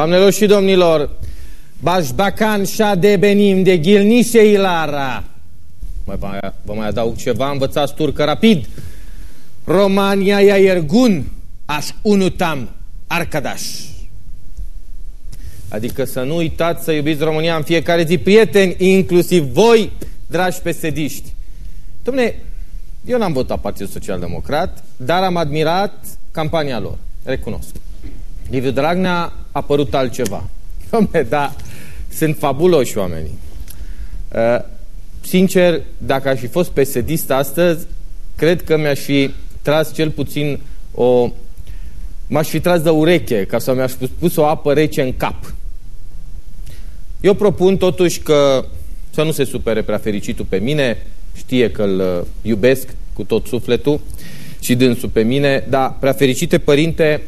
Doamnelor și domnilor, Bașbacan și de Benim de Ghilnișe Ilara. Vă mai adaug ceva, învățați turcă rapid. Romania ia iergun, aș unutam Arcadaș. Adică să nu uitați să iubiți România în fiecare zi, prieteni, inclusiv voi, dragi pesediști. Dom'le, eu n-am votat Partidul Social Democrat, dar am admirat campania lor, recunosc. Liviu Dragnea a apărut altceva. Dom'le, da, sunt fabuloși oamenii. Uh, sincer, dacă aș fi fost pesedist astăzi, cred că mi-aș fi tras cel puțin o... M-aș fi tras de ureche ca să mi-aș pus o apă rece în cap. Eu propun totuși că să nu se supere prea fericitul pe mine, știe că îl uh, iubesc cu tot sufletul și dânsul pe mine, dar prea fericite părinte,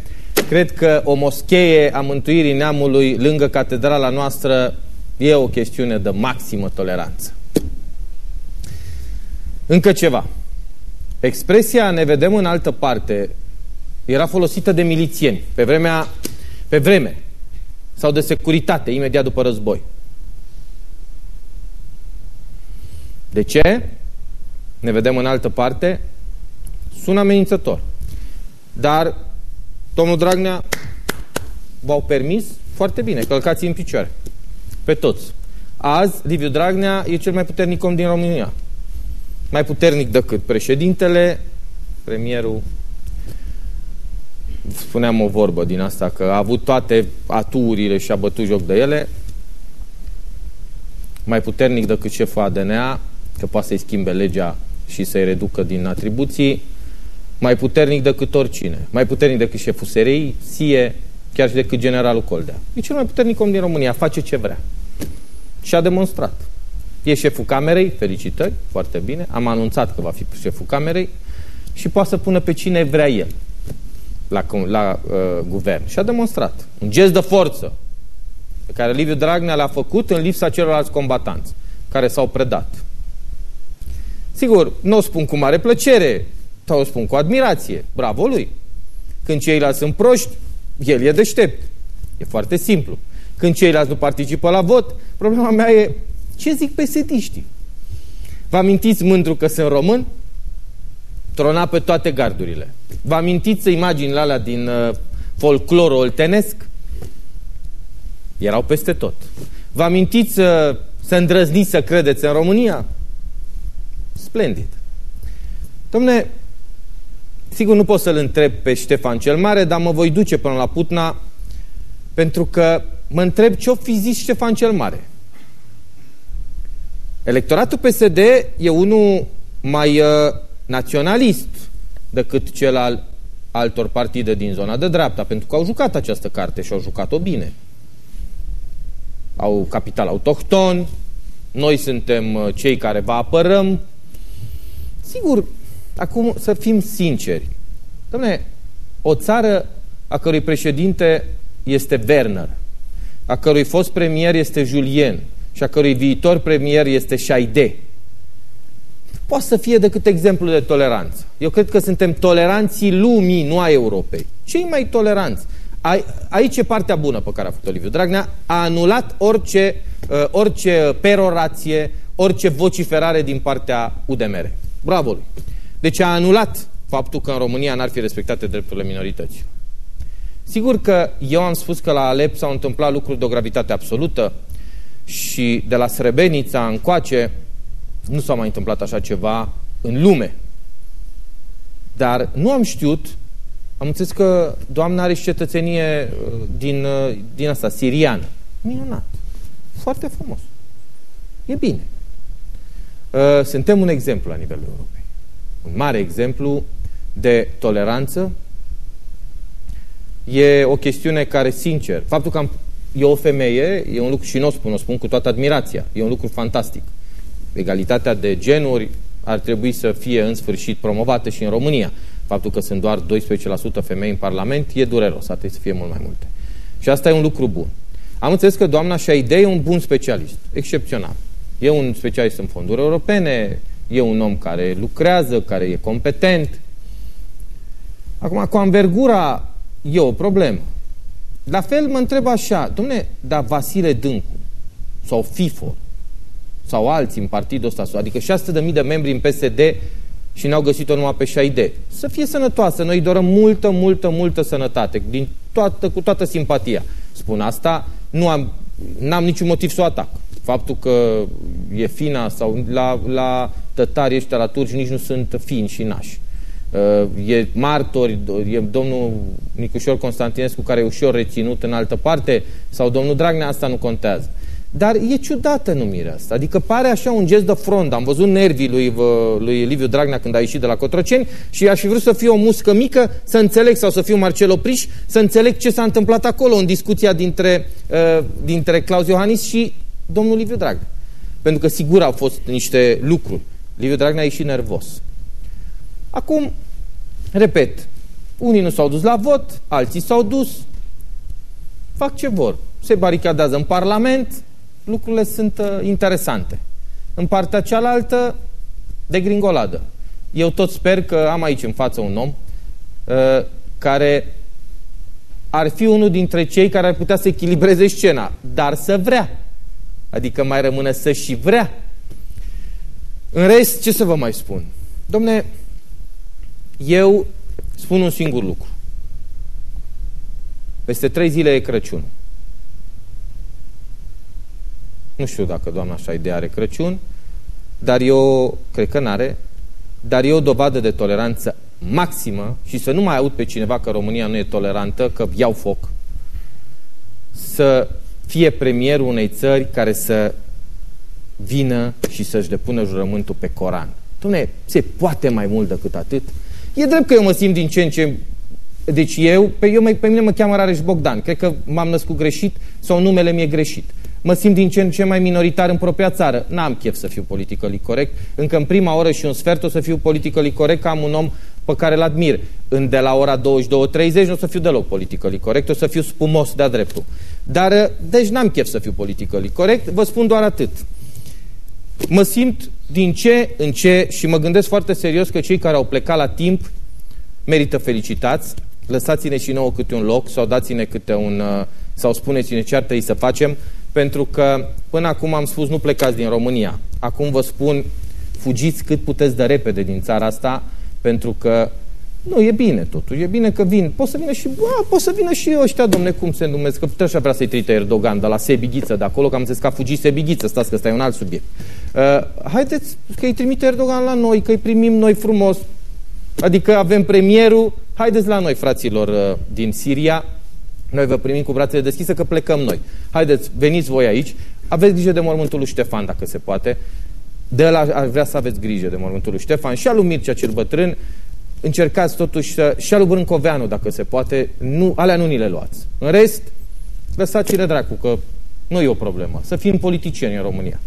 cred că o moschee a mântuirii neamului lângă catedrala noastră e o chestiune de maximă toleranță. Încă ceva. Expresia ne vedem în altă parte era folosită de milițieni pe vremea pe vreme sau de securitate imediat după război. De ce? Ne vedem în altă parte. Sună amenințător. Dar domnul Dragnea v-au permis foarte bine, călcați în picioare. Pe toți. Azi, Liviu Dragnea e cel mai puternic om din România. Mai puternic decât președintele, premierul, spuneam o vorbă din asta, că a avut toate aturile și a bătut joc de ele, mai puternic decât șeful ADNA, că poate să-i schimbe legea și să-i reducă din atribuții, mai puternic decât oricine, mai puternic decât șeful SRI, SIE, chiar și decât generalul Coldea. E cel mai puternic om din România, face ce vrea. Și a demonstrat. E șeful camerei, felicitări, foarte bine, am anunțat că va fi șeful camerei și poate să pună pe cine vrea el la, la uh, guvern. Și a demonstrat. Un gest de forță pe care Liviu Dragnea l-a făcut în lipsa celorlalți combatanți care s-au predat. Sigur, nu o spun cu mare plăcere, dar o spun cu admirație. Bravo lui! Când ceilalți sunt proști, el e deștept. E foarte simplu. Când ceilalți nu participă la vot, problema mea e ce zic pesetiștii. Vă amintiți mândru că sunt român? Trona pe toate gardurile. Vă amintiți imaginile alea din uh, folclorul oltenesc? Erau peste tot. Vă amintiți uh, să îndrăzniți să credeți în România? Splendid. Domne, sigur nu pot să-l întreb pe Ștefan cel Mare, dar mă voi duce până la Putna pentru că mă întreb ce-o fi zis Ștefan cel Mare. Electoratul PSD e unul mai uh, naționalist decât cel al altor partide din zona de dreapta, pentru că au jucat această carte și au jucat-o bine. Au capital autohton, noi suntem uh, cei care vă apărăm. Sigur, acum să fim sinceri. Dom'le, o țară a cărui președinte este Werner, a cărui fost premier este Julien și a cărui viitor premier este Șaide, poate să fie decât exemplu de toleranță. Eu cred că suntem toleranții lumii, nu a Europei. Cei mai toleranți. Aici e partea bună pe care a făcut Liviu Dragnea. A anulat orice, uh, orice perorație, orice vociferare din partea UDMR. Bravo lui! Deci a anulat faptul că în România n-ar fi respectate drepturile minorității. Sigur că eu am spus că la Alep s-au întâmplat lucruri de o gravitate absolută și de la Srebrenica încoace nu s-a mai întâmplat așa ceva în lume. Dar nu am știut, am înțeles că doamna are și cetățenie uh, din, uh, din asta, siriană. Minunat. Foarte frumos. E bine. Uh, suntem un exemplu la nivelul Europei. Un mare exemplu de toleranță. E o chestiune care, sincer, faptul că am, e o femeie, e un lucru, și nu o spun, o spun cu toată admirația, e un lucru fantastic egalitatea de genuri ar trebui să fie în sfârșit promovată și în România. Faptul că sunt doar 12% femei în Parlament e dureros, ar trebui să fie mult mai multe. Și asta e un lucru bun. Am înțeles că doamna Șaide e un bun specialist, excepțional. E un specialist în fonduri europene, e un om care lucrează, care e competent. Acum, cu anvergura e o problemă. La fel mă întreb așa, domne, dar Vasile Dâncu sau FIFO sau alții în partidul ăsta, adică 600.000 de membri în PSD și n-au găsit-o numai pe șaide. Să fie sănătoasă, noi dorăm multă, multă, multă sănătate, din toată, cu toată simpatia. Spun asta, nu am, n-am niciun motiv să o atac. Faptul că e fina sau la, la tătari ăștia la turci nici nu sunt fini și nași. Uh, e martori, e domnul Nicușor Constantinescu care e ușor reținut în altă parte sau domnul Dragnea, asta nu contează. Dar e ciudată numirea asta. Adică pare așa un gest de front. Am văzut nervii lui, lui Liviu Dragnea când a ieșit de la Cotroceni și aș fi vrut să fie o muscă mică, să înțeleg, sau să fiu Marcel Opriș, să înțeleg ce s-a întâmplat acolo în discuția dintre, uh, dintre Claus Iohannis și domnul Liviu Dragnea. Pentru că sigur au fost niște lucruri. Liviu Dragnea a ieșit nervos. Acum, repet, unii nu s-au dus la vot, alții s-au dus, fac ce vor. Se baricadează în Parlament, lucrurile sunt uh, interesante. În partea cealaltă, de gringoladă. Eu tot sper că am aici în față un om uh, care ar fi unul dintre cei care ar putea să echilibreze scena, dar să vrea. Adică mai rămâne să și vrea. În rest, ce să vă mai spun? Domne, eu spun un singur lucru. Peste trei zile e Crăciun. Nu știu dacă doamna așa idee are Crăciun, dar eu cred că n-are, dar e o dovadă de toleranță maximă și să nu mai aud pe cineva că România nu e tolerantă, că iau foc, să fie premierul unei țări care să vină și să-și depună jurământul pe Coran. Dom'le, se poate mai mult decât atât? E drept că eu mă simt din ce în ce... Deci eu, pe, eu, pe mine mă cheamă Rareș Bogdan. Cred că m-am născut greșit sau numele mi-e greșit. Mă simt din ce în ce mai minoritar în propria țară. N-am chef să fiu politically corect. Încă în prima oră și un sfert o să fiu politically corect, că am un om pe care îl admir. În de la ora 22.30 nu o să fiu deloc politically corect, o să fiu spumos de-a dreptul. Dar, deci n-am chef să fiu politically corect, vă spun doar atât. Mă simt din ce în ce și mă gândesc foarte serios că cei care au plecat la timp merită felicitați. Lăsați-ne și nouă câte un loc sau dați-ne câte un... Uh, sau spuneți-ne ce ar trebui să facem, pentru că până acum am spus nu plecați din România. Acum vă spun fugiți cât puteți de repede din țara asta, pentru că nu, e bine totul, e bine că vin. Poate să vină și, bă, poate să vină și ăștia, domne, cum se numesc, că așa vrea să-i trite Erdogan, de la Sebighiță, de acolo, că am zis că a fugit Sebighiță, stați că ăsta e un alt subiect. Uh, haideți că îi trimite Erdogan la noi, că îi primim noi frumos, adică avem premierul, haideți la noi, fraților uh, din Siria, noi vă primim cu brațele deschise că plecăm noi. Haideți, veniți voi aici, aveți grijă de mormântul lui Ștefan, dacă se poate, de la aș vrea să aveți grijă de mormântul lui Ștefan și al lui Mircea cel bătrân, încercați totuși să, și alu Brâncoveanu, dacă se poate, nu, alea nu ni le luați. În rest, lăsați-le dracu, că nu e o problemă. Să fim politicieni în România.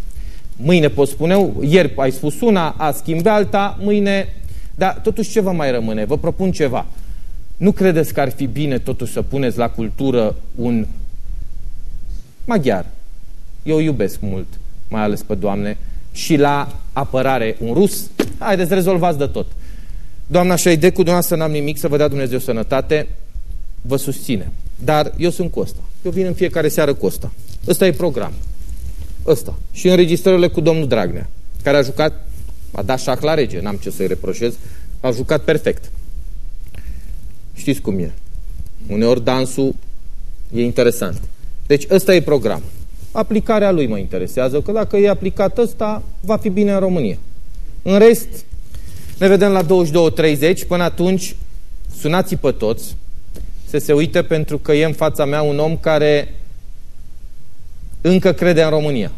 Mâine pot spune, ieri ai spus una, a schimbe alta, mâine... Dar totuși ce vă mai rămâne? Vă propun ceva. Nu credeți că ar fi bine totuși să puneți la cultură un maghiar? Eu iubesc mult, mai ales pe Doamne, și la apărare un rus? Haideți, rezolvați de tot. Doamna Șaide, cu dumneavoastră n-am nimic, să vă dea Dumnezeu sănătate, vă susține. Dar eu sunt Costa. Eu vin în fiecare seară Costa. Ăsta e program. Ăsta. Și înregistrările cu domnul Dragnea, care a jucat, a dat șah la rege, n-am ce să-i reproșez, a jucat perfect. Știți cum e. Uneori dansul e interesant. Deci ăsta e program. Aplicarea lui mă interesează, că dacă e aplicat ăsta, va fi bine în România. În rest, ne vedem la 22.30. Până atunci, sunați pe toți să se uite pentru că e în fața mea un om care încă crede în România.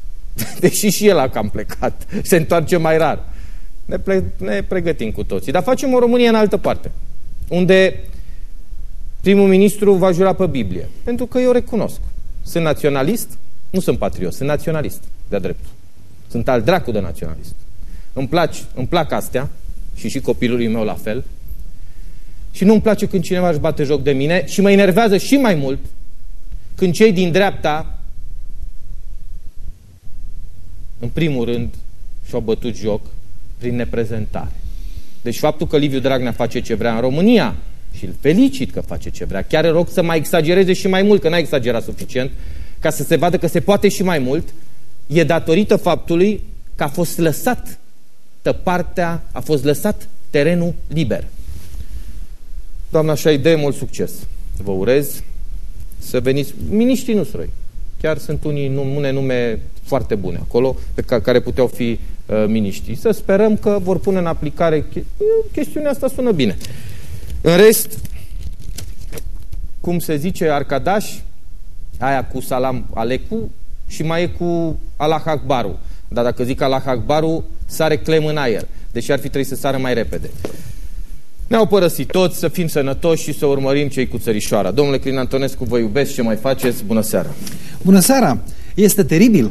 Deși și el a cam plecat. Se întoarce mai rar. Ne, ple- ne pregătim cu toții. Dar facem o Românie în altă parte. Unde primul ministru va jura pe Biblie. Pentru că eu recunosc. Sunt naționalist, nu sunt patriot, sunt naționalist, de-a dreptul. Sunt al dracu de naționalist. Îmi, plac, îmi plac astea și și copilului meu la fel. Și nu îmi place când cineva își bate joc de mine și mă enervează și mai mult când cei din dreapta în primul rând și-au bătut joc prin neprezentare. Deci faptul că Liviu Dragnea face ce vrea în România și îl felicit că face ce vrea. Chiar rog să mai exagereze și mai mult, că n-a exagerat suficient, ca să se vadă că se poate și mai mult, e datorită faptului că a fost lăsat partea, a fost lăsat terenul liber. Doamna Șaide, mult succes! Vă urez să veniți, miniștrii nu străi. Chiar sunt unii nume, nume foarte bune acolo, pe care puteau fi uh, miniștri. Să sperăm că vor pune în aplicare chestiunea asta sună bine. În rest, cum se zice, Arcadaș, aia cu Salam Alecu și mai e cu Allah Akbaru. Dar dacă zic Allah Akbaru, sare clem în aer. Deși ar fi trebuit să sară mai repede. Ne-au părăsit toți, să fim sănătoși și să urmărim cei cu țărișoara. Domnule Crin Antonescu, vă iubesc, ce mai faceți? Bună seara! Bună seara! Este teribil.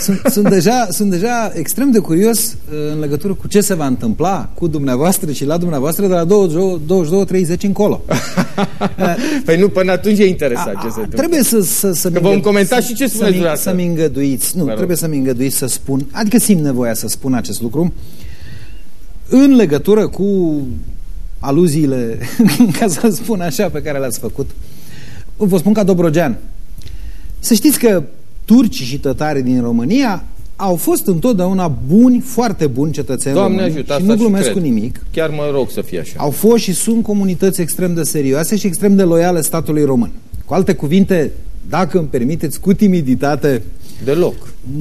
Sunt, sunt, deja, sunt deja extrem de curios uh, în legătură cu ce se va întâmpla cu dumneavoastră și la dumneavoastră de la 22-30 încolo. păi nu, până atunci e interesant a, ce se întâmplă. Trebuie să, să, să Că vom comenta și ce spuneți să, să-mi îngăduiți. Nu, trebuie să-mi îngăduiți să spun, adică simt nevoia să spun acest lucru în legătură cu aluziile, ca să spun așa, pe care le-ați făcut. Vă spun ca Dobrogean. Să știți că turcii și tătarii din România au fost întotdeauna buni, foarte buni cetățeni Doamne români ajută, și nu glumesc și cu nimic. Chiar mă rog să fie așa. Au fost și sunt comunități extrem de serioase și extrem de loiale statului român. Cu alte cuvinte, dacă îmi permiteți, cu timiditate... Deloc.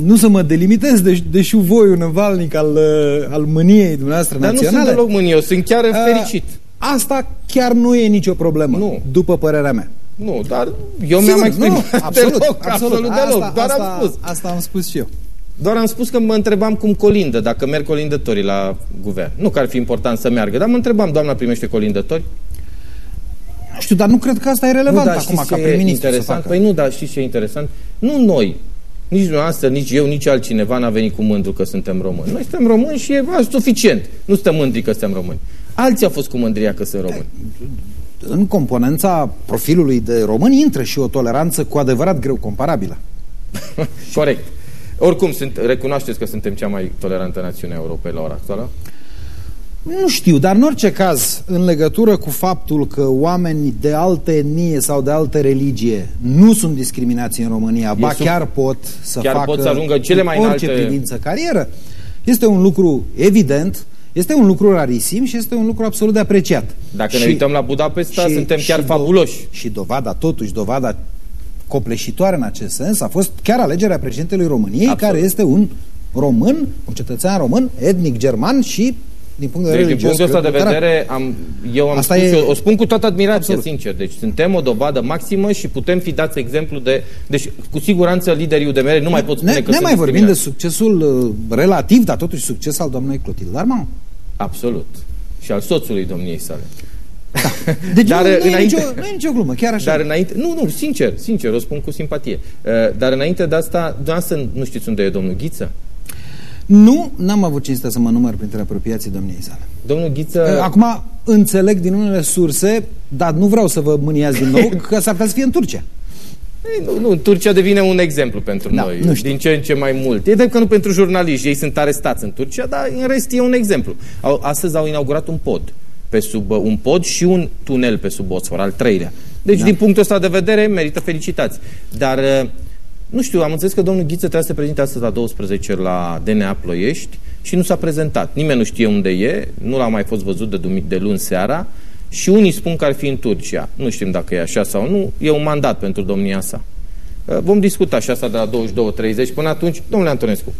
Nu să mă delimitez, de, deși voi un valnic al, uh, al mâniei dumneavoastră Dar naționale. Dar nu sunt deloc mânie, eu sunt chiar uh, fericit. Asta chiar nu e nicio problemă, nu. după părerea mea. Nu, dar eu mi-am exprimat nu, absolut, deloc, absolut, absolut deloc, asta, doar asta, am spus. Asta am spus și eu. Doar am spus că mă întrebam cum colindă, dacă merg colindătorii la guvern. Nu că ar fi important să meargă, dar mă întrebam, doamna primește colindători? Nu știu, dar nu cred că asta e relevant nu, acum ca prim-ministru să facă. Păi nu, dar știți ce e interesant? Nu noi, nici dumneavoastră, nici eu, nici altcineva n-a venit cu mândru că suntem români. Noi suntem români și e suficient. Nu suntem mândri că suntem români. Alții au fost cu mândria că sunt români în componența profilului de român intră și o toleranță cu adevărat greu comparabilă. Corect. Oricum, sunt, recunoașteți că suntem cea mai tolerantă națiune a Europei la ora actuală? Nu știu, dar în orice caz, în legătură cu faptul că oameni de altă etnie sau de altă religie nu sunt discriminați în România, ba sub... chiar pot să chiar facă pot să ajungă cele mai orice înalte... privință carieră, este un lucru evident este un lucru rarisim și este un lucru absolut de apreciat. Dacă și, ne uităm la Budapesta, și, suntem chiar și fabuloși. Do și dovada, totuși, dovada copleșitoare în acest sens a fost chiar alegerea președintelui României, absolut. care este un român, un cetățean român, etnic german și din punct de vedere deci, din punctul ăsta de vedere, am, eu am Asta spus, e... eu, o spun cu toată admirația, Absolut. sincer. Deci suntem o dovadă maximă și putem fi dați exemplu de... Deci, cu siguranță, liderii UDMR nu mai pot spune ne, că ne mai vorbim de succesul uh, relativ, dar totuși succes al doamnei Clotilde Armand. Absolut. Și al soțului domniei sale. Da. Deci dar, nu, nu, înainte, e nicio, nu e nicio glumă, chiar așa. Dar înainte, nu, nu, sincer, sincer, o spun cu simpatie. Uh, dar înainte de asta, dumneavoastră nu știți unde e domnul Ghiță? Nu, n-am avut cinstea să mă număr printre apropiații domniei sale. Domnul Ghiță... Uh, acum, înțeleg din unele surse, dar nu vreau să vă mâniați din nou, că s-ar putea să fie în Turcia. Ei, nu, nu, Turcia devine un exemplu pentru da, noi, nu știu. din ce în ce mai mult. E drept că nu pentru jurnaliști, ei sunt arestați în Turcia, dar în rest e un exemplu. Au, astăzi au inaugurat un pod pe sub un pod și un tunel pe sub Bosfor, al treilea. Deci, da. din punctul ăsta de vedere, merită felicitați. Dar, uh, nu știu, am înțeles că domnul Ghiță trebuie să se prezinte astăzi la 12 la DNA Ploiești și nu s-a prezentat. Nimeni nu știe unde e, nu l-a mai fost văzut de, de luni seara și unii spun că ar fi în Turcia. Nu știm dacă e așa sau nu. E un mandat pentru domnia sa. Uh, vom discuta și asta de la 22.30. Până atunci, domnule Antonescu,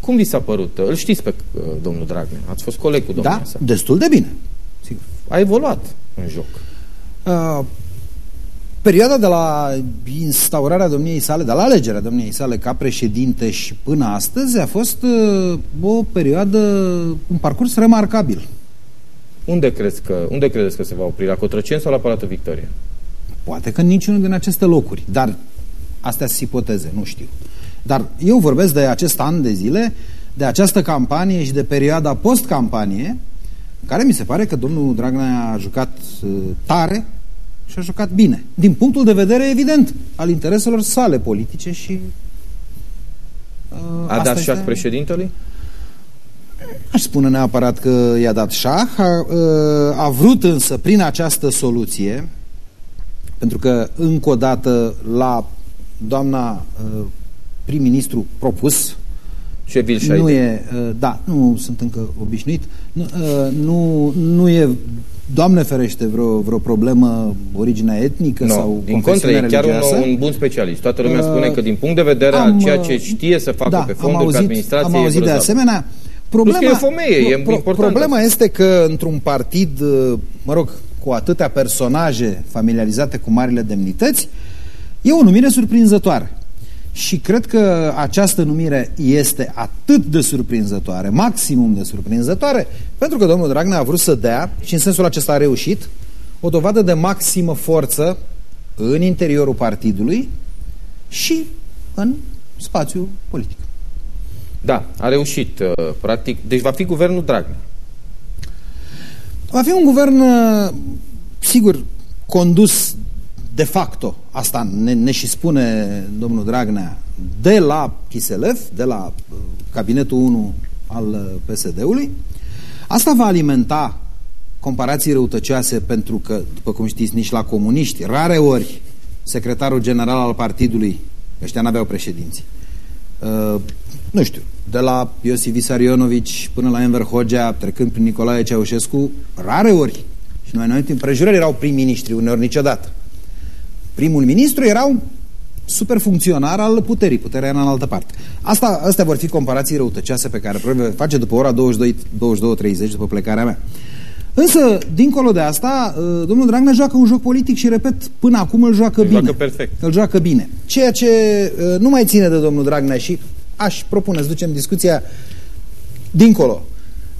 cum vi s-a părut? Îl știți pe uh, domnul Dragnea. Ați fost coleg cu domnia da, sa. destul de bine. Sigur. A evoluat în joc. Uh, perioada de la instaurarea domniei sale, de la alegerea domniei sale ca președinte și până astăzi a fost uh, o perioadă, un parcurs remarcabil. Unde, crezi că, unde credeți că se va opri? La Cotrăceni sau la Palatul Victoria? Poate că niciunul din aceste locuri, dar astea sunt ipoteze, nu știu. Dar eu vorbesc de acest an de zile, de această campanie și de perioada post-campanie, care mi se pare că domnul Dragnea a jucat uh, tare și a jucat bine. Din punctul de vedere, evident, al intereselor sale politice și... Uh, a dat șac președintelui? Aș spune neapărat că i-a dat șah, a, a vrut însă prin această soluție, pentru că încă o dată la doamna prim-ministru propus, nu e, da, nu sunt încă obișnuit, nu, nu, nu e Doamne ferește vreo, vreo problemă originea etnică no, sau din contră, e chiar un, un bun specialist. Toată lumea uh, spune că din punct de vedere am, al ceea ce știe să facă da, pe fondul auzit, pe administrație am auzit de asemenea. Problema, e femeie, pro, e problema este că într-un partid, uh, mă rog, cu atâtea personaje familiarizate cu marile demnități, e o numire surprinzătoare. Și cred că această numire este atât de surprinzătoare, maximum de surprinzătoare, pentru că domnul Dragnea a vrut să dea, și în sensul acesta a reușit, o dovadă de maximă forță în interiorul partidului și în spațiul politic. Da, a reușit, uh, practic. Deci va fi guvernul Dragnea. Va fi un guvern, uh, sigur, condus de facto, asta ne, ne și spune domnul Dragnea, de la Chiselef, de la uh, cabinetul 1 al uh, PSD-ului, asta va alimenta comparații răutăcioase pentru că, după cum știți, nici la comuniști, rare ori secretarul general al partidului, ăștia n-aveau președinți, uh, nu știu, de la Iosif Visarionovici până la Enver Hogea, trecând prin Nicolae Ceaușescu, rare ori, și noi noi împrejurări erau prim-ministri, uneori niciodată primul ministru era un superfuncționar al puterii, puterea în altă parte. Asta, astea vor fi comparații răutăcioase pe care probabil le face după ora 22-30 după plecarea mea. Însă, dincolo de asta, uh, domnul Dragnea joacă un joc politic și, repet, până acum îl joacă îl bine. Joacă perfect. Îl joacă bine. Ceea ce uh, nu mai ține de domnul Dragnea și aș propune să ducem discuția dincolo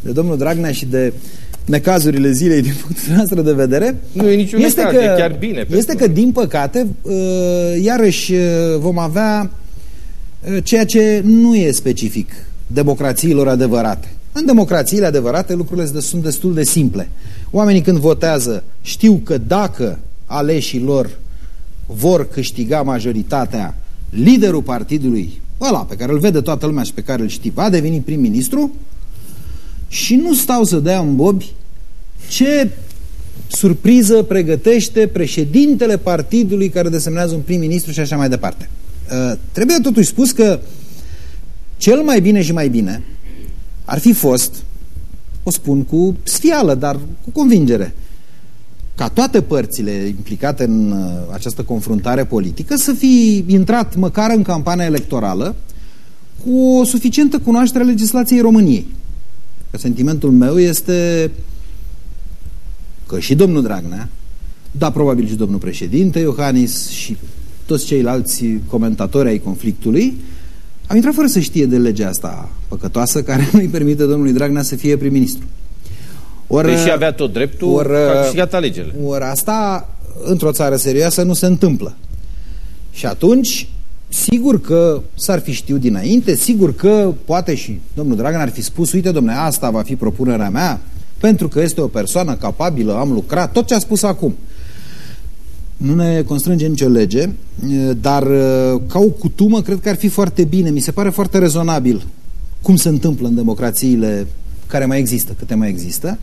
de domnul Dragnea și de necazurile zilei din punctul nostru de vedere. Nu e niciun este necaz, că, e chiar bine este că din păcate uh, iarăși uh, vom avea uh, ceea ce nu e specific democrațiilor adevărate. În democrațiile adevărate lucrurile sunt destul de simple. Oamenii când votează știu că dacă aleșii lor vor câștiga majoritatea liderul partidului ăla pe care îl vede toată lumea și pe care îl știi va deveni prim-ministru și nu stau să dea în bobi ce surpriză pregătește președintele partidului care desemnează un prim-ministru și așa mai departe. Uh, trebuie totuși spus că cel mai bine și mai bine ar fi fost, o spun cu sfială, dar cu convingere, ca toate părțile implicate în uh, această confruntare politică să fi intrat măcar în campania electorală cu o suficientă cunoaștere a legislației României. Că sentimentul meu este că și domnul Dragnea, da, probabil și domnul președinte Iohannis și toți ceilalți comentatori ai conflictului, au intrat fără să știe de legea asta păcătoasă care nu îi permite domnului Dragnea să fie prim-ministru. Or, Deși avea tot dreptul, or, a câștigat alegerile. Ori asta, într-o țară serioasă, nu se întâmplă. Și atunci, sigur că s-ar fi știut dinainte, sigur că poate și domnul Dragan ar fi spus, uite domnule, asta va fi propunerea mea, pentru că este o persoană capabilă, am lucrat, tot ce a spus acum. Nu ne constrânge nicio lege, dar ca o cutumă cred că ar fi foarte bine, mi se pare foarte rezonabil cum se întâmplă în democrațiile care mai există, câte mai există,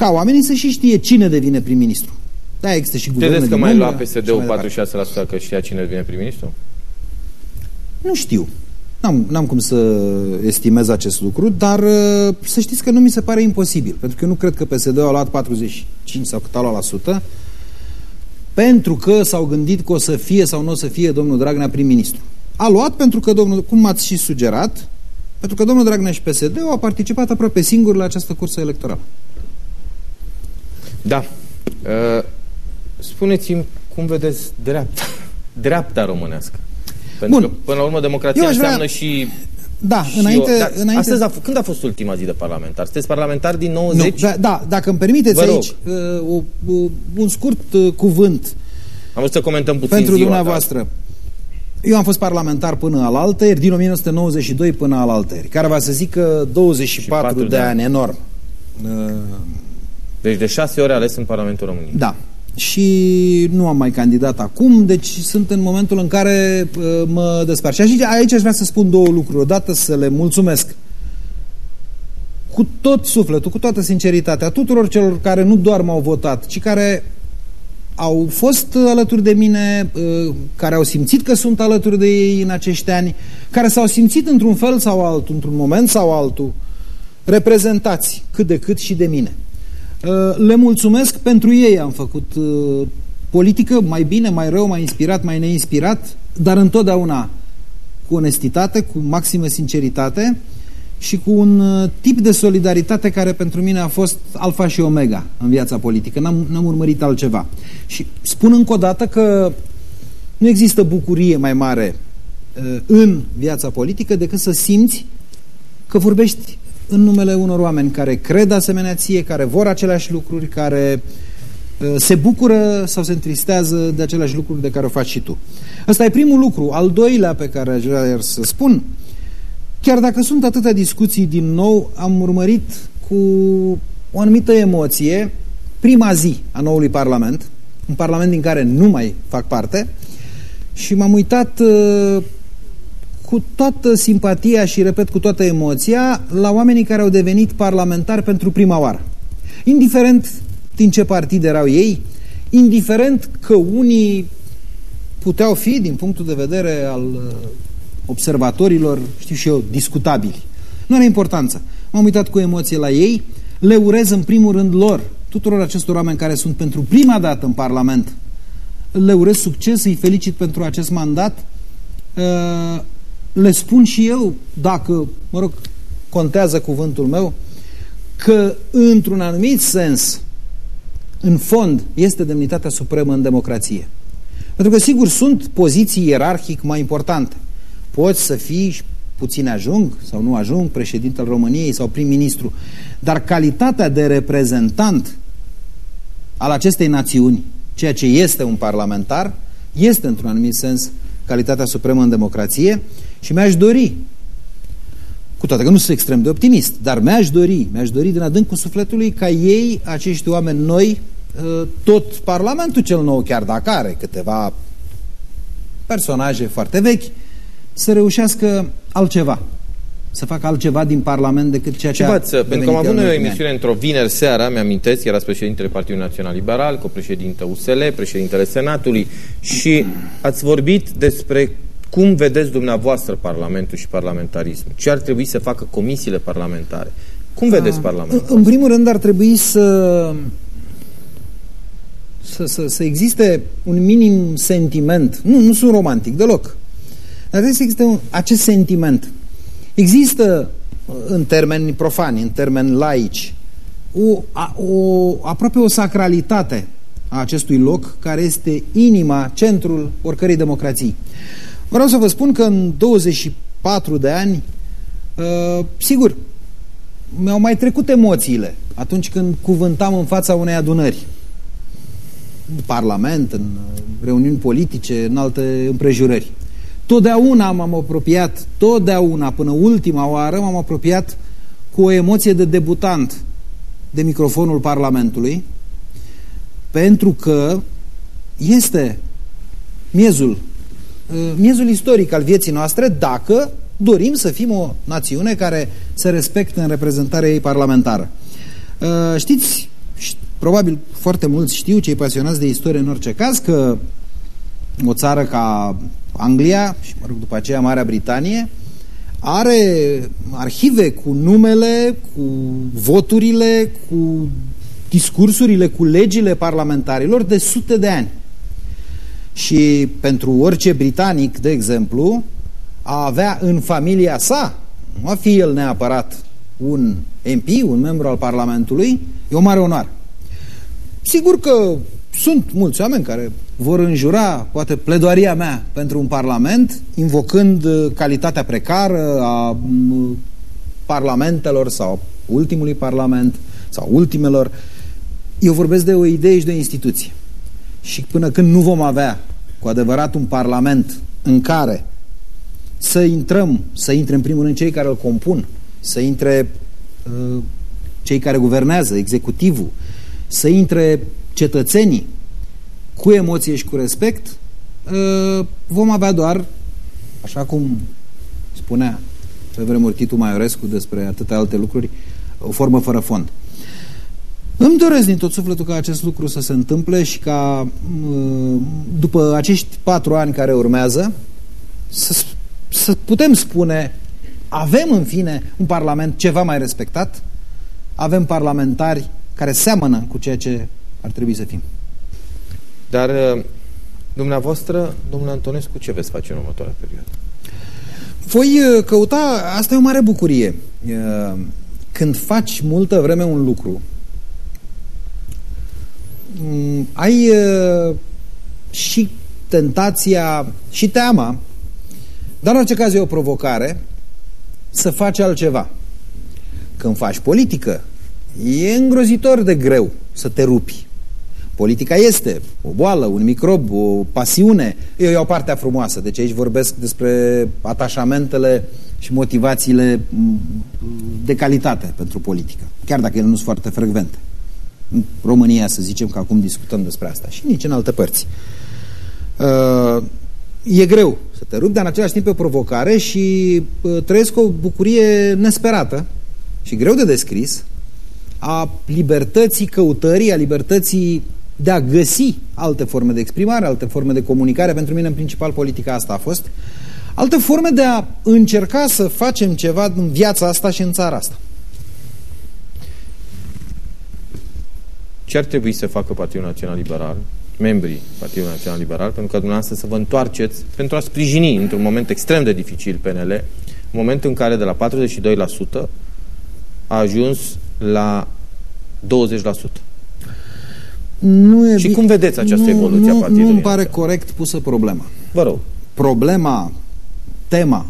ca oamenii să și știe cine devine prim-ministru. Da, există și guvernul Credeți că mai lua PSD-ul 46% că știa cine devine prim-ministru? Nu știu. N-am cum să estimez acest lucru, dar uh, să știți că nu mi se pare imposibil, pentru că eu nu cred că PSD-ul a luat 45 sau cât a luat la sută, pentru că s-au gândit că o să fie sau nu o să fie domnul Dragnea prim-ministru. A luat pentru că, domnul, cum ați și sugerat, pentru că domnul Dragnea și PSD au participat aproape singur la această cursă electorală. Da. Uh, Spuneți-mi cum vedeți dreapta, dreapta românească. Pentru Bun. că, până la urmă, democrația înseamnă vrea... și da, și înainte, Dar înainte... Astăzi a, când a fost ultima zi de parlamentar? Sunteți parlamentar din 90? Nu, da, da, dacă îmi permiteți aici uh, o, o, un scurt uh, cuvânt Am vrut să comentăm puțin pentru ziua, dumneavoastră. Dar... Eu am fost parlamentar până al alteri, din 1992 până al alteri, care va să zică 24 de, de ani, enorm. Uh... Deci de șase ore ales în Parlamentul României. Da și nu am mai candidat acum, deci sunt în momentul în care uh, mă despart. Și aici, aici aș vrea să spun două lucruri. Odată să le mulțumesc cu tot sufletul, cu toată sinceritatea, tuturor celor care nu doar m-au votat, ci care au fost alături de mine, uh, care au simțit că sunt alături de ei în acești ani, care s-au simțit într-un fel sau altul, într-un moment sau altul, reprezentați cât de cât și de mine. Uh, le mulțumesc, pentru ei am făcut uh, politică mai bine, mai rău, mai inspirat, mai neinspirat, dar întotdeauna cu onestitate, cu maximă sinceritate și cu un uh, tip de solidaritate care pentru mine a fost alfa și omega în viața politică. N-am urmărit altceva. Și spun încă o dată că nu există bucurie mai mare în viața politică decât să simți că vorbești în numele unor oameni care cred asemenea ție, care vor aceleași lucruri, care uh, se bucură sau se întristează de aceleași lucruri de care o faci și tu. Ăsta e primul lucru. Al doilea pe care aș vrea să spun, chiar dacă sunt atâtea discuții din nou, am urmărit cu o anumită emoție prima zi a noului Parlament, un Parlament din care nu mai fac parte, și m-am uitat uh, cu toată simpatia și, repet, cu toată emoția la oamenii care au devenit parlamentari pentru prima oară. Indiferent din ce partid erau ei, indiferent că unii puteau fi, din punctul de vedere al uh, observatorilor, știu și eu, discutabili. Nu are importanță. M-am uitat cu emoție la ei, le urez în primul rând lor, tuturor acestor oameni care sunt pentru prima dată în Parlament, le urez succes, îi felicit pentru acest mandat, uh, le spun și eu, dacă, mă rog, contează cuvântul meu, că într-un anumit sens, în fond, este demnitatea supremă în democrație. Pentru că, sigur, sunt poziții ierarhic mai importante. Poți să fii și puțin ajung sau nu ajung președintele României sau prim-ministru, dar calitatea de reprezentant al acestei națiuni, ceea ce este un parlamentar, este într-un anumit sens calitatea supremă în democrație și mi-aș dori, cu toate că nu sunt extrem de optimist, dar mi-aș dori, mi-aș dori din adâncul sufletului ca ei, acești oameni noi, ă, tot Parlamentul cel nou, chiar dacă are câteva personaje foarte vechi, să reușească altceva să facă altceva din Parlament decât ceea ce a Pentru că am avut noi o emisiune într-o vineri seara, mi-amintesc, era președintele Partidului Național Liberal, cu președinte USL, președintele Senatului și ați vorbit despre cum vedeți dumneavoastră Parlamentul și parlamentarismul? Ce ar trebui să facă comisiile parlamentare? Cum vedeți A, Parlamentul? În primul rând ar trebui să, să, să, să existe un minim sentiment. Nu, nu sunt romantic deloc. Dar trebuie să existe un, acest sentiment. Există în termeni profani, în termeni laici, o, a, o, aproape o sacralitate a acestui loc care este inima, centrul oricărei democrații. Vreau să vă spun că în 24 de ani, uh, sigur, mi-au mai trecut emoțiile atunci când cuvântam în fața unei adunări. În Parlament, în reuniuni politice, în alte împrejurări. Totdeauna m-am apropiat, totdeauna, până ultima oară, m-am apropiat cu o emoție de debutant de microfonul Parlamentului, pentru că este miezul Uh, miezul istoric al vieții noastre dacă dorim să fim o națiune care se respectă în reprezentarea ei parlamentară. Uh, știți, probabil foarte mulți știu, cei pasionați de istorie în orice caz, că o țară ca Anglia și, mă rog, după aceea Marea Britanie are arhive cu numele, cu voturile, cu discursurile, cu legile parlamentarilor de sute de ani. Și pentru orice britanic, de exemplu, a avea în familia sa, nu a fi el neapărat un MP, un membru al Parlamentului, e o mare onoare. Sigur că sunt mulți oameni care vor înjura, poate, pledoaria mea pentru un Parlament, invocând uh, calitatea precară a parlamentelor sau ultimului Parlament sau ultimelor. Eu vorbesc de o idee și de o instituție. Și până când nu vom avea cu adevărat un parlament în care să intrăm, să intre în primul rând cei care îl compun, să intre uh, cei care guvernează, executivul, să intre cetățenii cu emoție și cu respect, uh, vom avea doar, așa cum spunea pe vremuri Titu Maiorescu despre atâtea alte lucruri, o formă fără fond. Îmi doresc din tot sufletul ca acest lucru să se întâmple și ca după acești patru ani care urmează să, să putem spune avem în fine un parlament ceva mai respectat, avem parlamentari care seamănă cu ceea ce ar trebui să fim. Dar dumneavoastră, domnule Antonescu, ce veți face în următoarea perioadă? Voi căuta, asta e o mare bucurie. Când faci multă vreme un lucru, Mm, ai uh, și tentația și teama, dar în orice caz e o provocare, să faci altceva. Când faci politică, e îngrozitor de greu să te rupi. Politica este o boală, un microb, o pasiune. Eu iau partea frumoasă, deci aici vorbesc despre atașamentele și motivațiile mm, de calitate pentru politică, chiar dacă ele nu sunt foarte frecvente în România, să zicem că acum discutăm despre asta, și nici în alte părți. Uh, e greu să te rupi, dar în același timp e o provocare și uh, trăiesc o bucurie nesperată și greu de descris a libertății căutării, a libertății de a găsi alte forme de exprimare, alte forme de comunicare. Pentru mine, în principal, politica asta a fost. Alte forme de a încerca să facem ceva în viața asta și în țara asta. Ce ar trebui să facă Partidul Național Liberal, membrii Partidului Național Liberal, pentru că dumneavoastră să vă întoarceți pentru a sprijini într-un moment extrem de dificil PNL, în momentul în care de la 42% a ajuns la 20%. Nu e și cum vedeți această nu, evoluție nu, a partidului? Nu îmi pare corect pusă problema. Vă rog. Problema, tema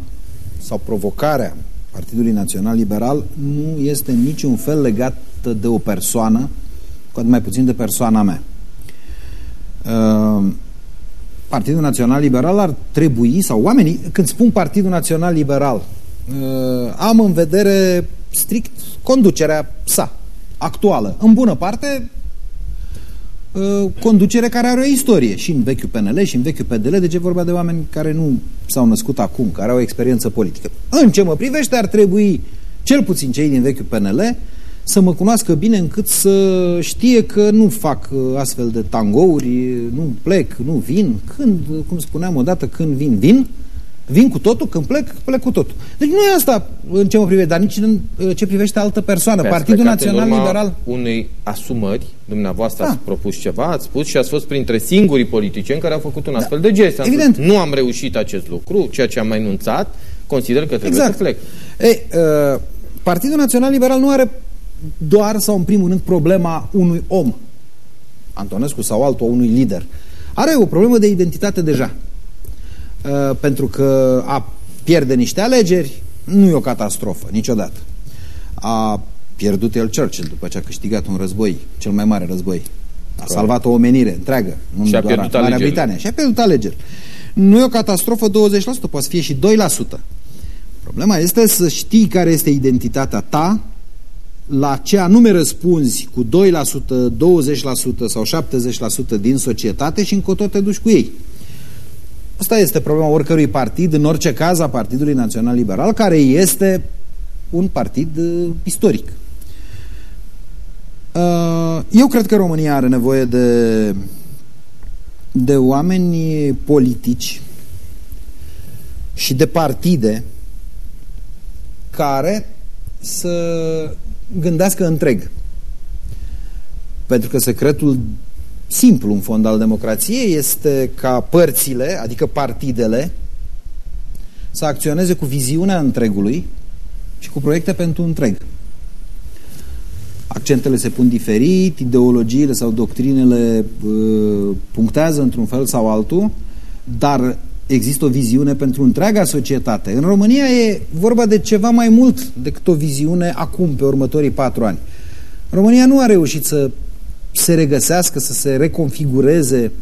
sau provocarea Partidului Național Liberal nu este niciun fel legată de o persoană cu atât mai puțin de persoana mea. Uh, Partidul Național Liberal ar trebui, sau oamenii, când spun Partidul Național Liberal, uh, am în vedere strict conducerea sa, actuală. În bună parte, uh, conducere care are o istorie și în vechiul PNL și în vechiul PDL, deci e vorba de oameni care nu s-au născut acum, care au o experiență politică. În ce mă privește, ar trebui, cel puțin cei din vechiul PNL, să mă cunoască bine încât să știe că nu fac uh, astfel de tangouri, nu plec, nu vin. Când, cum spuneam odată, când vin, vin. Vin cu totul, când plec, plec cu totul. Deci nu e asta în ce mă privește, dar nici în uh, ce privește altă persoană. Pe Partidul Național Liberal... unei asumări, dumneavoastră ați da. propus ceva, ați spus și ați fost printre singurii politicieni care au făcut un da. astfel de gest. Evident. Spus, nu am reușit acest lucru, ceea ce am mai enunțat, consider că trebuie exact. să plec. Ei, uh, Partidul Național Liberal nu are doar sau în primul rând problema unui om, Antonescu sau altul, unui lider. Are o problemă de identitate deja. Uh, pentru că a pierde niște alegeri nu e o catastrofă, niciodată. A pierdut el Churchill după ce a câștigat un război, cel mai mare război. A salvat o omenire întreagă, nu și doar pierdut Marea Britanie. Și a pierdut alegeri. Nu e o catastrofă 20%, poate fi și 2%. Problema este să știi care este identitatea ta la ce anume răspunzi cu 2%, 20% sau 70% din societate și încotro te duci cu ei. Asta este problema oricărui partid, în orice caz a Partidului Național Liberal, care este un partid uh, istoric. Uh, eu cred că România are nevoie de, de oameni politici și de partide care să gândească întreg. Pentru că secretul simplu în fond al democrației este ca părțile, adică partidele, să acționeze cu viziunea întregului și cu proiecte pentru întreg. Accentele se pun diferit, ideologiile sau doctrinele uh, punctează într-un fel sau altul, dar există o viziune pentru întreaga societate. În România e vorba de ceva mai mult decât o viziune acum, pe următorii patru ani. România nu a reușit să se regăsească, să se reconfigureze,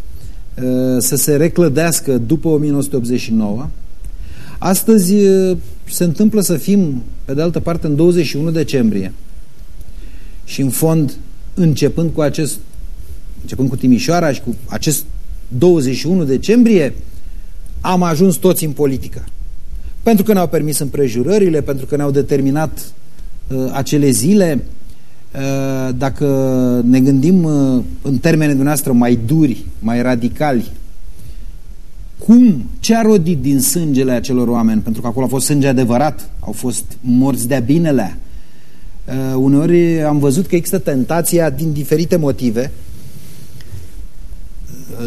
uh, să se reclădească după 1989. Astăzi uh, se întâmplă să fim, pe de altă parte, în 21 decembrie și în fond, începând cu acest începând cu Timișoara și cu acest 21 decembrie, am ajuns toți în politică. Pentru că ne-au permis împrejurările, pentru că ne-au determinat acele zile, dacă ne gândim în termene dumneavoastră mai duri, mai radicali, cum, ce a rodit din sângele acelor oameni? Pentru că acolo a fost sânge adevărat, au fost morți de-a binelea. Uh, uneori am văzut că există tentația din diferite motive, uh,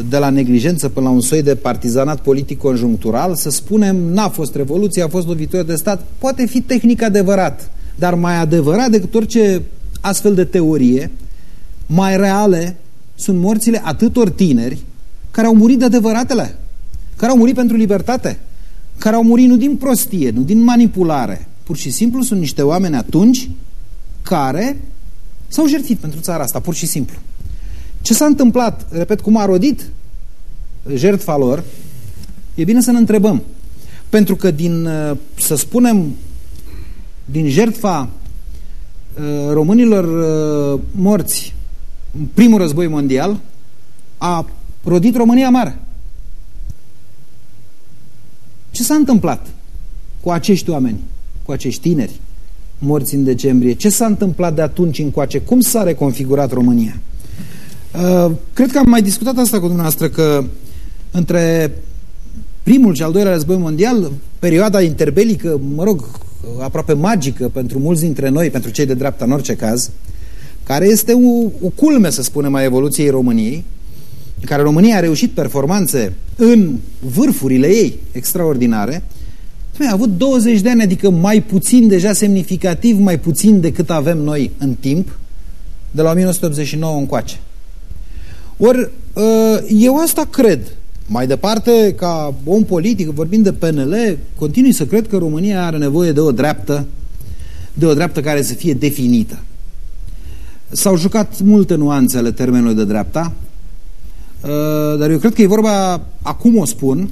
de la neglijență până la un soi de partizanat politic conjunctural, să spunem, n-a fost revoluție, a fost lovitură de stat, poate fi tehnic adevărat, dar mai adevărat decât orice astfel de teorie, mai reale sunt morțile atâtor tineri care au murit de adevăratele care au murit pentru libertate, care au murit nu din prostie, nu din manipulare. Pur și simplu sunt niște oameni atunci care s-au jertfit pentru țara asta, pur și simplu. Ce s-a întâmplat, repet, cum a rodit jertfa lor, e bine să ne întrebăm. Pentru că din, uh, să spunem, din jertfa uh, românilor uh, morți în primul război mondial, a rodit România mare. Ce s-a întâmplat cu acești oameni, cu acești tineri morți în decembrie? Ce s-a întâmplat de atunci încoace? Cum s-a reconfigurat România? Uh, cred că am mai discutat asta cu dumneavoastră, că între primul și al doilea război mondial, perioada interbelică, mă rog, aproape magică pentru mulți dintre noi, pentru cei de dreapta în orice caz, care este o, o culme, să spunem, a evoluției României, în care România a reușit performanțe în vârfurile ei extraordinare, a avut 20 de ani, adică mai puțin, deja semnificativ, mai puțin decât avem noi în timp, de la 1989 încoace. Ori ă, eu asta cred. Mai departe, ca om politic, vorbind de PNL, continui să cred că România are nevoie de o dreaptă, de o dreaptă care să fie definită. S-au jucat multe nuanțe ale termenului de dreapta, Uh, dar eu cred că e vorba, acum o spun,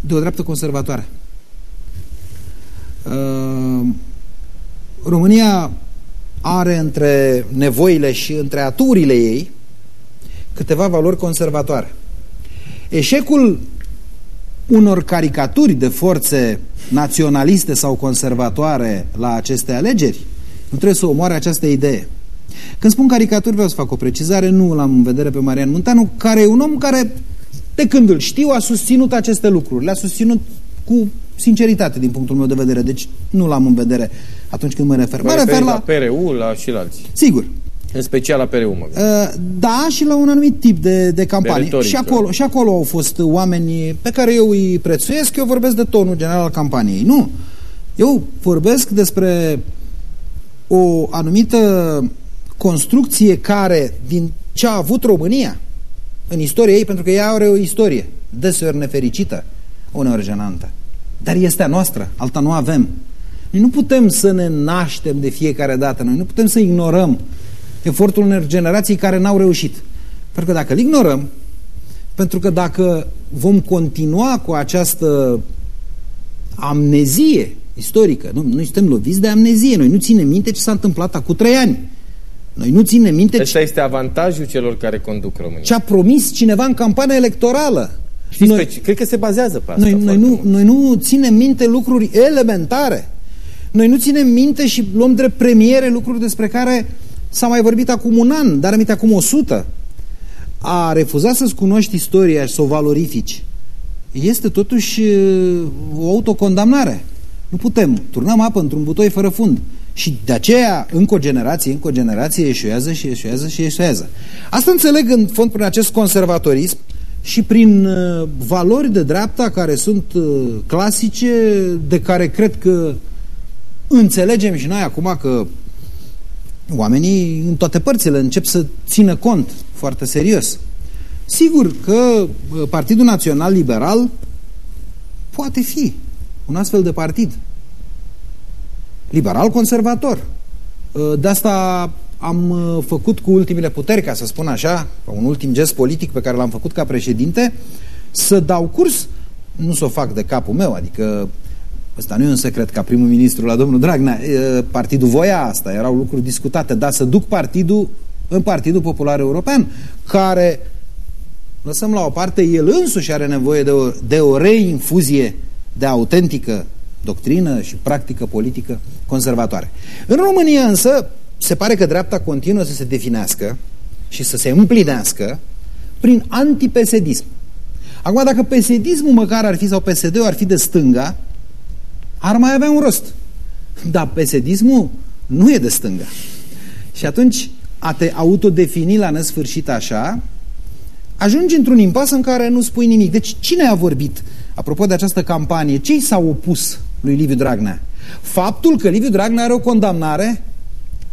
de o dreaptă conservatoare. Uh, România are între nevoile și între aturile ei câteva valori conservatoare. Eșecul unor caricaturi de forțe naționaliste sau conservatoare la aceste alegeri nu trebuie să omoare această idee. Când spun caricaturi, vreau să fac o precizare, nu l-am în vedere pe Marian Muntanu, care e un om care, de când îl știu, a susținut aceste lucruri. Le-a susținut cu sinceritate din punctul meu de vedere, deci nu l-am în vedere atunci când mă refer. Mă, mă refer la... la PRU la și la alții. Sigur. În special la PRU, mă uh, Da, și la un anumit tip de, de campanie. De și, acolo, și acolo au fost oameni pe care eu îi prețuiesc, eu vorbesc de tonul general al campaniei. Nu. Eu vorbesc despre o anumită construcție care, din ce a avut România în istoria ei, pentru că ea are o istorie deseori nefericită, uneori jenantă, dar este a noastră, alta nu avem. Noi nu putem să ne naștem de fiecare dată, noi nu putem să ignorăm efortul unor generații care n-au reușit. Pentru că dacă îl ignorăm, pentru că dacă vom continua cu această amnezie istorică, nu, noi suntem loviți de amnezie, noi nu ținem minte ce s-a întâmplat acum trei ani. Noi nu ținem minte... Ăsta este avantajul celor care conduc România. Ce a promis cineva în campania electorală. Știți, noi, cred că se bazează pe asta. Noi, noi, nu, noi nu ținem minte lucruri elementare. Noi nu ținem minte și luăm drept premiere lucruri despre care s-a mai vorbit acum un an, dar aminte acum o sută. A refuzat să-ți cunoști istoria și să o valorifici este totuși uh, o autocondamnare. Nu putem. Turnăm apă într-un butoi fără fund. Și de aceea, încă o generație, încă o generație eșuează și eșuează și eșuează. Asta înțeleg în fond prin acest conservatorism și prin uh, valori de dreapta care sunt uh, clasice, de care cred că înțelegem și noi acum că oamenii în toate părțile încep să țină cont foarte serios. Sigur că uh, Partidul Național Liberal poate fi un astfel de partid liberal-conservator. Ă, de asta am ă, făcut cu ultimile puteri, ca să spun așa, un ultim gest politic pe care l-am făcut ca președinte, să dau curs, nu să o fac de capul meu, adică ăsta nu e un secret ca primul ministru la domnul Dragnea, ă, partidul voia asta, erau lucruri discutate, dar să duc partidul în Partidul Popular European, care, lăsăm la o parte, el însuși are nevoie de o, de o reinfuzie de autentică doctrină și practică politică conservatoare. În România însă se pare că dreapta continuă să se definească și să se împlinească prin antipesedism. Acum, dacă pesedismul măcar ar fi sau PSD-ul ar fi de stânga, ar mai avea un rost. Dar pesedismul nu e de stânga. Și atunci a te autodefini la nesfârșit așa, ajungi într-un impas în care nu spui nimic. Deci cine a vorbit, apropo de această campanie, cei s-au opus lui Liviu Dragnea? Faptul că Liviu Dragnea are o condamnare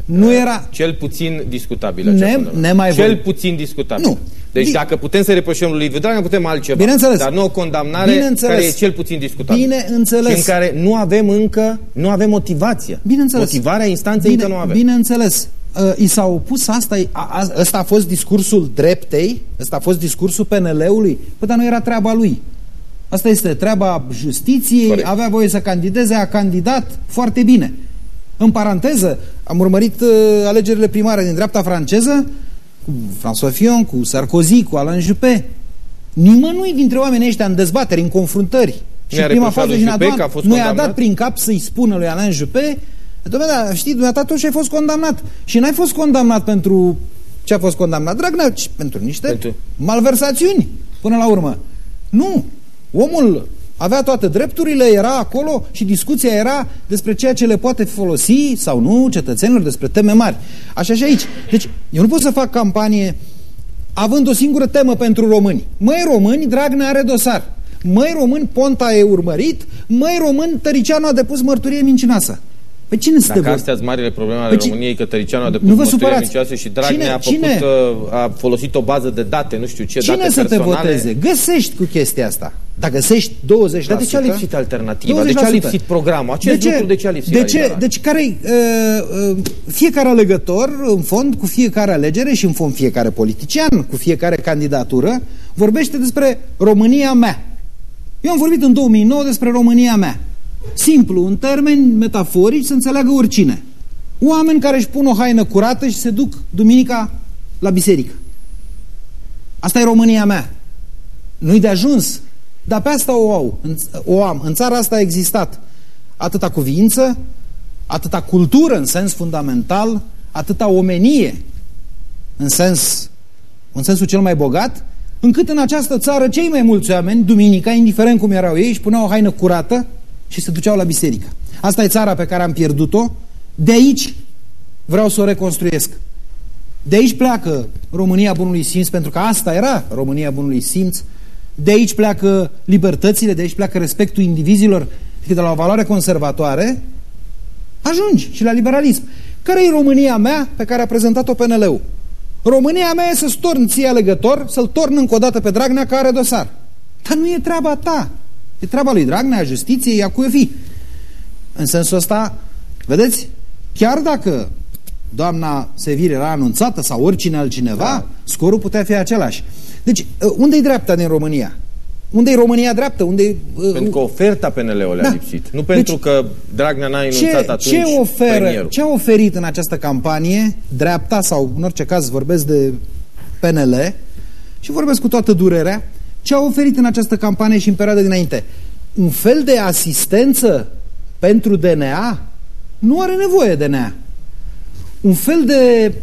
nu era... Cel puțin discutabil. Ne, ne mai Cel vor... puțin discutabil. Nu. Deci dacă putem să reproșăm lui Liviu Dragnea, putem altceva. Bineînțeles. Dar nu o condamnare Bineînțeles. care e cel puțin discutabilă. Bineînțeles. Și în care nu avem încă, nu avem motivația. Bineînțeles. Motivarea instanței Bine, încă nu avem. Bineînțeles. Uh, I s-a opus asta, a, a, ăsta a fost discursul dreptei, ăsta a fost discursul PNL-ului, păi dar nu era treaba lui. Asta este treaba justiției, Corect. avea voie să candideze, a candidat foarte bine. În paranteză, am urmărit uh, alegerile primare din dreapta franceză cu François Fillon, cu Sarkozy, cu Alain Juppé. Nimănui dintre oamenii ăștia în dezbateri, în confruntări, și prima fază și în a doua, nu i-a dat prin cap să-i spună lui Alain Juppé Dom'le, da, știi, dumneata totuși ai fost condamnat. Și n-ai fost condamnat pentru ce a fost condamnat Dragnea, ci pentru niște pentru... malversațiuni, până la urmă. Nu. Omul avea toate drepturile, era acolo și discuția era despre ceea ce le poate folosi sau nu cetățenilor, despre teme mari. Așa și aici. Deci, eu nu pot să fac campanie având o singură temă pentru români. Măi români, Dragnea are dosar. Măi români, Ponta e urmărit. Măi români, Tăricianu a depus mărturie mincinoasă. Păi cine Dacă Dacă astea sunt marile probleme ale păi României, că Tăricianu a depus nu vă supărați. și Dragnea cine, a, făcut, cine? Uh, a folosit o bază de date, nu știu ce, cine date să personale. te voteze? Găsești cu chestia asta. Dacă găsești 20%... Dar de ce a lipsit alternativa? 20%. De ce a lipsit programul? Acest de ce? lucru de ce a lipsit de ce? Deci care uh, uh, fiecare alegător, în fond, cu fiecare alegere și în fond fiecare politician, cu fiecare candidatură, vorbește despre România mea. Eu am vorbit în 2009 despre România mea. Simplu, în termeni metaforici, să înțeleagă oricine. Oameni care își pun o haină curată și se duc duminica la biserică. Asta e România mea. Nu-i de ajuns, dar pe asta o, au, o am. În țara asta a existat atâta cuvință, atâta cultură în sens fundamental, atâta omenie în sens, în sensul cel mai bogat, încât în această țară cei mai mulți oameni, duminica, indiferent cum erau ei, își puneau o haină curată și se duceau la biserică. Asta e țara pe care am pierdut-o. De aici vreau să o reconstruiesc. De aici pleacă România Bunului Simț, pentru că asta era România Bunului Simț. De aici pleacă libertățile, de aici pleacă respectul indivizilor, și de la o valoare conservatoare ajungi și la liberalism. Care e România mea pe care a prezentat-o PNL-ul? România mea e să-ți torn ție alegător, să-l torn încă o dată pe Dragnea care are dosar. Dar nu e treaba ta. E treaba lui Dragnea, justiției, a cui fi. În sensul ăsta, vedeți, chiar dacă doamna Sevir era anunțată sau oricine altcineva, da. scorul putea fi același. Deci, ă, unde e dreapta din România? Unde e România dreaptă? Unde ă, pentru că oferta PNL-ului da. a lipsit. Nu pentru deci, că Dragnea n-a enunțat ce, atunci ce, oferă, ce a oferit în această campanie dreapta sau în orice caz vorbesc de PNL și vorbesc cu toată durerea ce a oferit în această campanie și în perioada dinainte? Un fel de asistență pentru DNA? Nu are nevoie de DNA. Un fel de,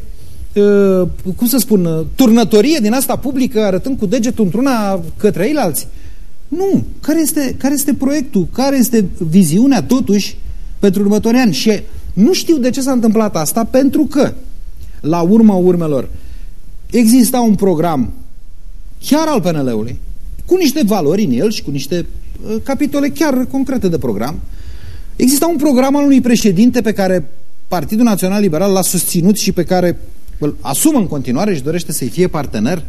uh, cum să spun, turnătorie din asta publică arătând cu degetul într-una către ei alții? Nu. Care este, care este proiectul? Care este viziunea totuși pentru următorii ani? Și nu știu de ce s-a întâmplat asta, pentru că, la urma urmelor, exista un program chiar al PNL-ului, cu niște valori în el și cu niște uh, capitole chiar concrete de program. Exista un program al unui președinte pe care Partidul Național Liberal l-a susținut și pe care îl asumă în continuare și dorește să-i fie partener.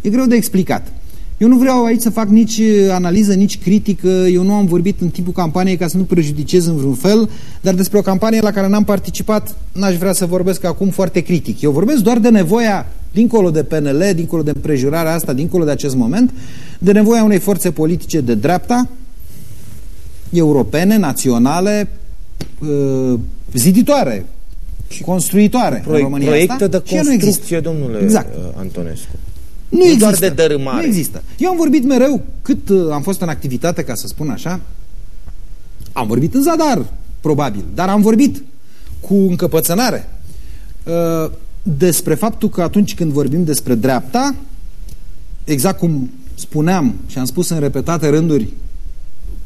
E greu de explicat. Eu nu vreau aici să fac nici uh, analiză, nici critică, eu nu am vorbit în timpul campaniei ca să nu prejudicez în vreun fel, dar despre o campanie la care n-am participat n-aș vrea să vorbesc acum foarte critic. Eu vorbesc doar de nevoia, dincolo de PNL, dincolo de împrejurarea asta, dincolo de acest moment, de nevoia unei forțe politice de dreapta, europene, naționale, uh, ziditoare, construitoare Proiect, în România Proiecte asta, de construcție, domnule exact. Uh, Antonescu. Nu, nu există. doar de dărâmare. Nu există. Eu am vorbit mereu cât uh, am fost în activitate, ca să spun așa, Am vorbit în zadar, probabil, dar am vorbit cu încăpățânare uh, despre faptul că atunci când vorbim despre dreapta, exact cum spuneam și am spus în repetate rânduri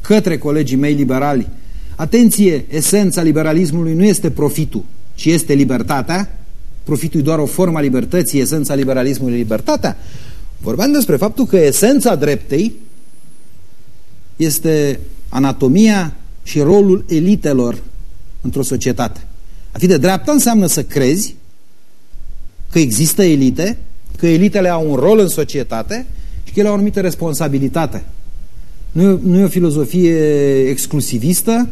către colegii mei liberali, atenție, esența liberalismului nu este profitul, ci este libertatea, profitul e doar o formă a libertății, esența liberalismului e libertatea. Vorbeam despre faptul că esența dreptei este anatomia și rolul elitelor într-o societate. A fi de dreapta înseamnă să crezi că există elite, că elitele au un rol în societate și că ele au o anumită responsabilitate. Nu e, nu e o filozofie exclusivistă,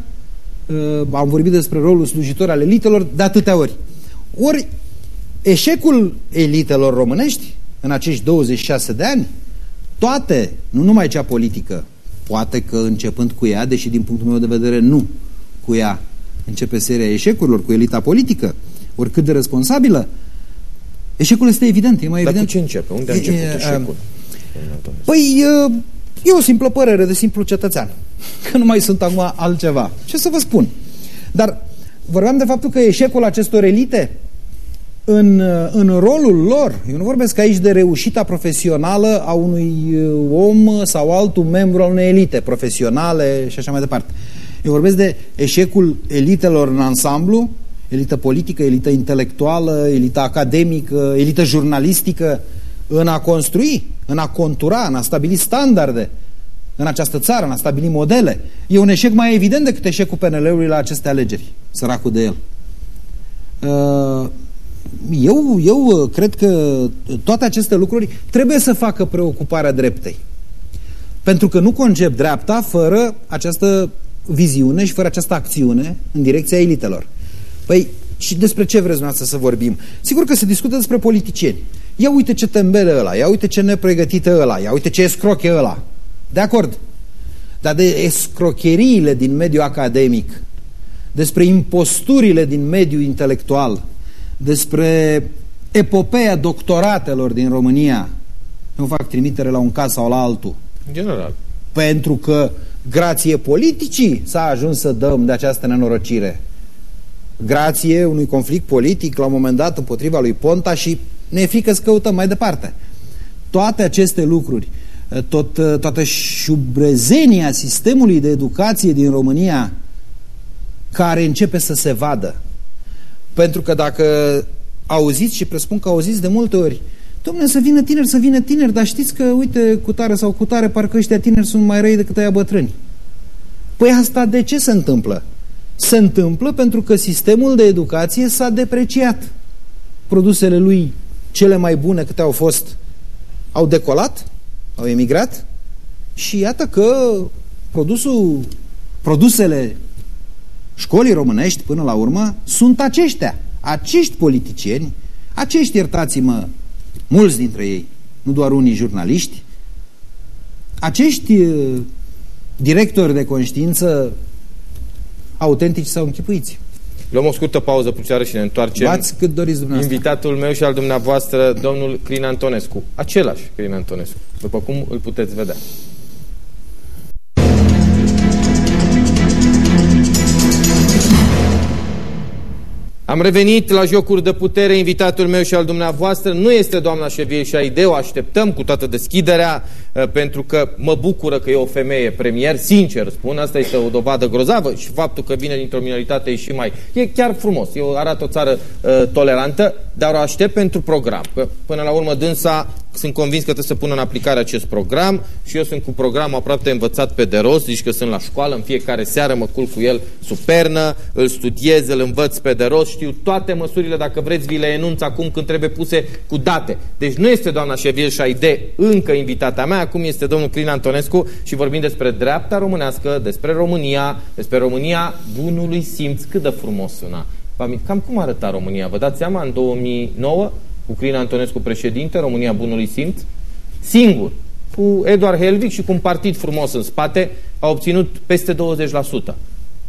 uh, am vorbit despre rolul slujitor al elitelor de atâtea ori. Ori eșecul elitelor românești în acești 26 de ani, toate, nu numai cea politică, poate că începând cu ea, deși din punctul meu de vedere nu cu ea începe seria eșecurilor, cu elita politică, oricât de responsabilă, eșecul este evident, e mai Dar evident. cu ce începe? Unde a început e, eșecul? Păi, e o simplă părere de simplu cetățean, că nu mai sunt acum altceva. Ce să vă spun? Dar vorbeam de faptul că eșecul acestor elite în, în rolul lor, eu nu vorbesc aici de reușita profesională a unui om sau altul membru al unei elite profesionale și așa mai departe. Eu vorbesc de eșecul elitelor în ansamblu, elită politică, elită intelectuală, elită academică, elită jurnalistică, în a construi, în a contura, în a stabili standarde în această țară, în a stabili modele. E un eșec mai evident decât eșecul PNL-ului la aceste alegeri, săracul de el. Uh, eu, eu cred că toate aceste lucruri trebuie să facă preocuparea dreptei. Pentru că nu concep dreapta fără această viziune și fără această acțiune în direcția elitelor. Păi, și despre ce vreți noastră să vorbim? Sigur că se discută despre politicieni. Ia uite ce tembele ăla, ia uite ce nepregătită ăla, ia uite ce escroche ăla. De acord. Dar de escrocheriile din mediul academic, despre imposturile din mediul intelectual, despre epopeea doctoratelor din România, nu fac trimitere la un caz sau la altul. În general. Pentru că grație politicii s-a ajuns să dăm de această nenorocire. Grație unui conflict politic la un moment dat împotriva lui Ponta și ne e frică să căutăm mai departe. Toate aceste lucruri, tot, toată șubrezenia sistemului de educație din România care începe să se vadă. Pentru că dacă auziți și presupun că auziți de multe ori Domnule, să vină tineri, să vină tineri, dar știți că, uite, cu tare sau cu tare, parcă ăștia tineri sunt mai răi decât aia bătrâni. Păi asta de ce se întâmplă? Se întâmplă pentru că sistemul de educație s-a depreciat. Produsele lui cele mai bune câte au fost au decolat, au emigrat și iată că produsul, produsele școlii românești până la urmă sunt aceștia, acești politicieni, acești, iertați-mă, mulți dintre ei, nu doar unii jurnaliști, acești uh, directori de conștiință autentici sau închipuiți. Luăm o scurtă pauză puțeară și ne întoarcem. Bați cât doriți dumneavoastră. Invitatul meu și al dumneavoastră, domnul Crin Antonescu. Același Crin Antonescu, după cum îl puteți vedea. Am revenit la jocuri de putere, invitatul meu și al dumneavoastră nu este doamna Șevie Șaide, o așteptăm cu toată deschiderea, uh, pentru că mă bucură că e o femeie premier, sincer spun, asta este o dovadă grozavă și faptul că vine dintr-o minoritate e și mai... E chiar frumos, e o, arată o țară uh, tolerantă, dar o aștept pentru program. Că, până la urmă dânsa sunt convins că trebuie să pună în aplicare acest program și eu sunt cu programul aproape învățat pe de rost, zici că sunt la școală, în fiecare seară mă culc cu el supernă, îl studiez, îl învăț pe de rost, știu toate măsurile, dacă vreți, vi le enunț acum când trebuie puse cu date. Deci nu este doamna Șevil Șaide încă invitata mea, acum este domnul Crin Antonescu și vorbim despre dreapta românească, despre România, despre România bunului simț. Cât de frumos suna. Cam cum arăta România? Vă dați seama, în 2009, cu Crin Antonescu președinte, România bunului simț, singur, cu Eduard Helvig și cu un partid frumos în spate, a obținut peste 20%.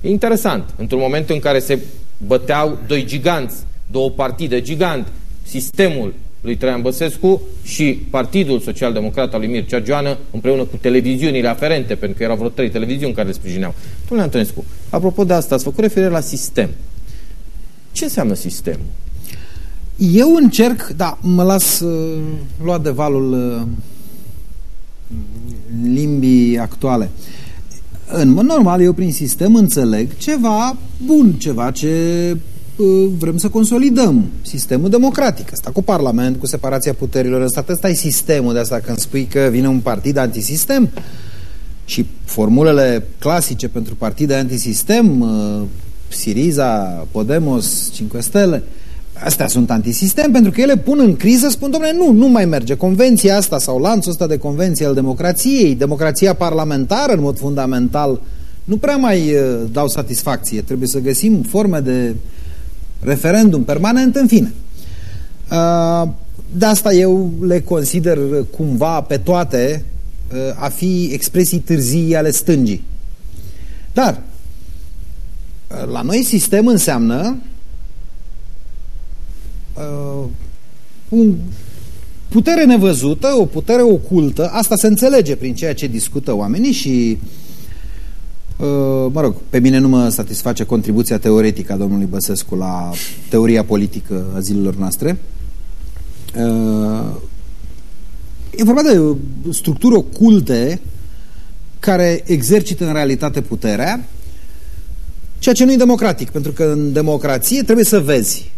E interesant, într-un moment în care se băteau doi giganți, două partide gigant, sistemul lui Traian Băsescu și Partidul Social-Democrat al lui Mircea Joană împreună cu televiziunile aferente, pentru că erau vreo trei televiziuni care le sprijineau. Domnule Antonescu, Apropo de asta, ați făcut referire la sistem. Ce înseamnă sistemul? Eu încerc, da, mă las uh, lua de valul uh, limbii actuale. În mod normal, eu prin sistem înțeleg ceva bun, ceva ce uh, vrem să consolidăm. Sistemul democratic. Asta cu Parlament, cu separația puterilor în stat. Ăsta e sistemul de asta când spui că vine un partid antisistem și formulele clasice pentru partide antisistem, uh, Siriza, Podemos, 5 Stele, astea sunt antisistem pentru că ele pun în criză, spun, domnule, nu, nu mai merge. Convenția asta sau lanțul ăsta de convenție al democrației, democrația parlamentară în mod fundamental, nu prea mai uh, dau satisfacție. Trebuie să găsim forme de referendum permanent, în fine. Uh, de asta eu le consider cumva pe toate uh, a fi expresii târzii ale stângii. Dar la noi sistem înseamnă uh, un putere nevăzută, o putere ocultă, asta se înțelege prin ceea ce discută oamenii și uh, mă rog, pe mine nu mă satisface contribuția teoretică a domnului Băsescu la teoria politică a zilelor noastre. Uh, e vorba de structuri oculte care exercită în realitate puterea, ceea ce nu e democratic, pentru că în democrație trebuie să vezi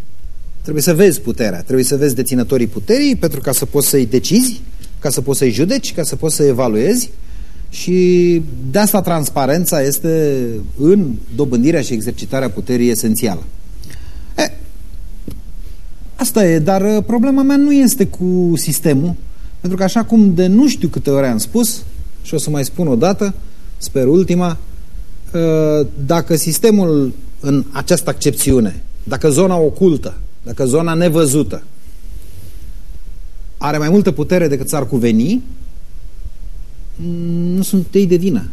Trebuie să vezi puterea, trebuie să vezi deținătorii puterii pentru ca să poți să-i decizi, ca să poți să-i judeci, ca să poți să evaluezi și de asta transparența este în dobândirea și exercitarea puterii esențială. E, asta e, dar uh, problema mea nu este cu sistemul, pentru că așa cum de nu știu câte ori am spus, și o să mai spun o dată, sper ultima, uh, dacă sistemul în această accepțiune, dacă zona ocultă dacă zona nevăzută are mai multă putere decât s-ar cuveni, nu sunt ei de vină.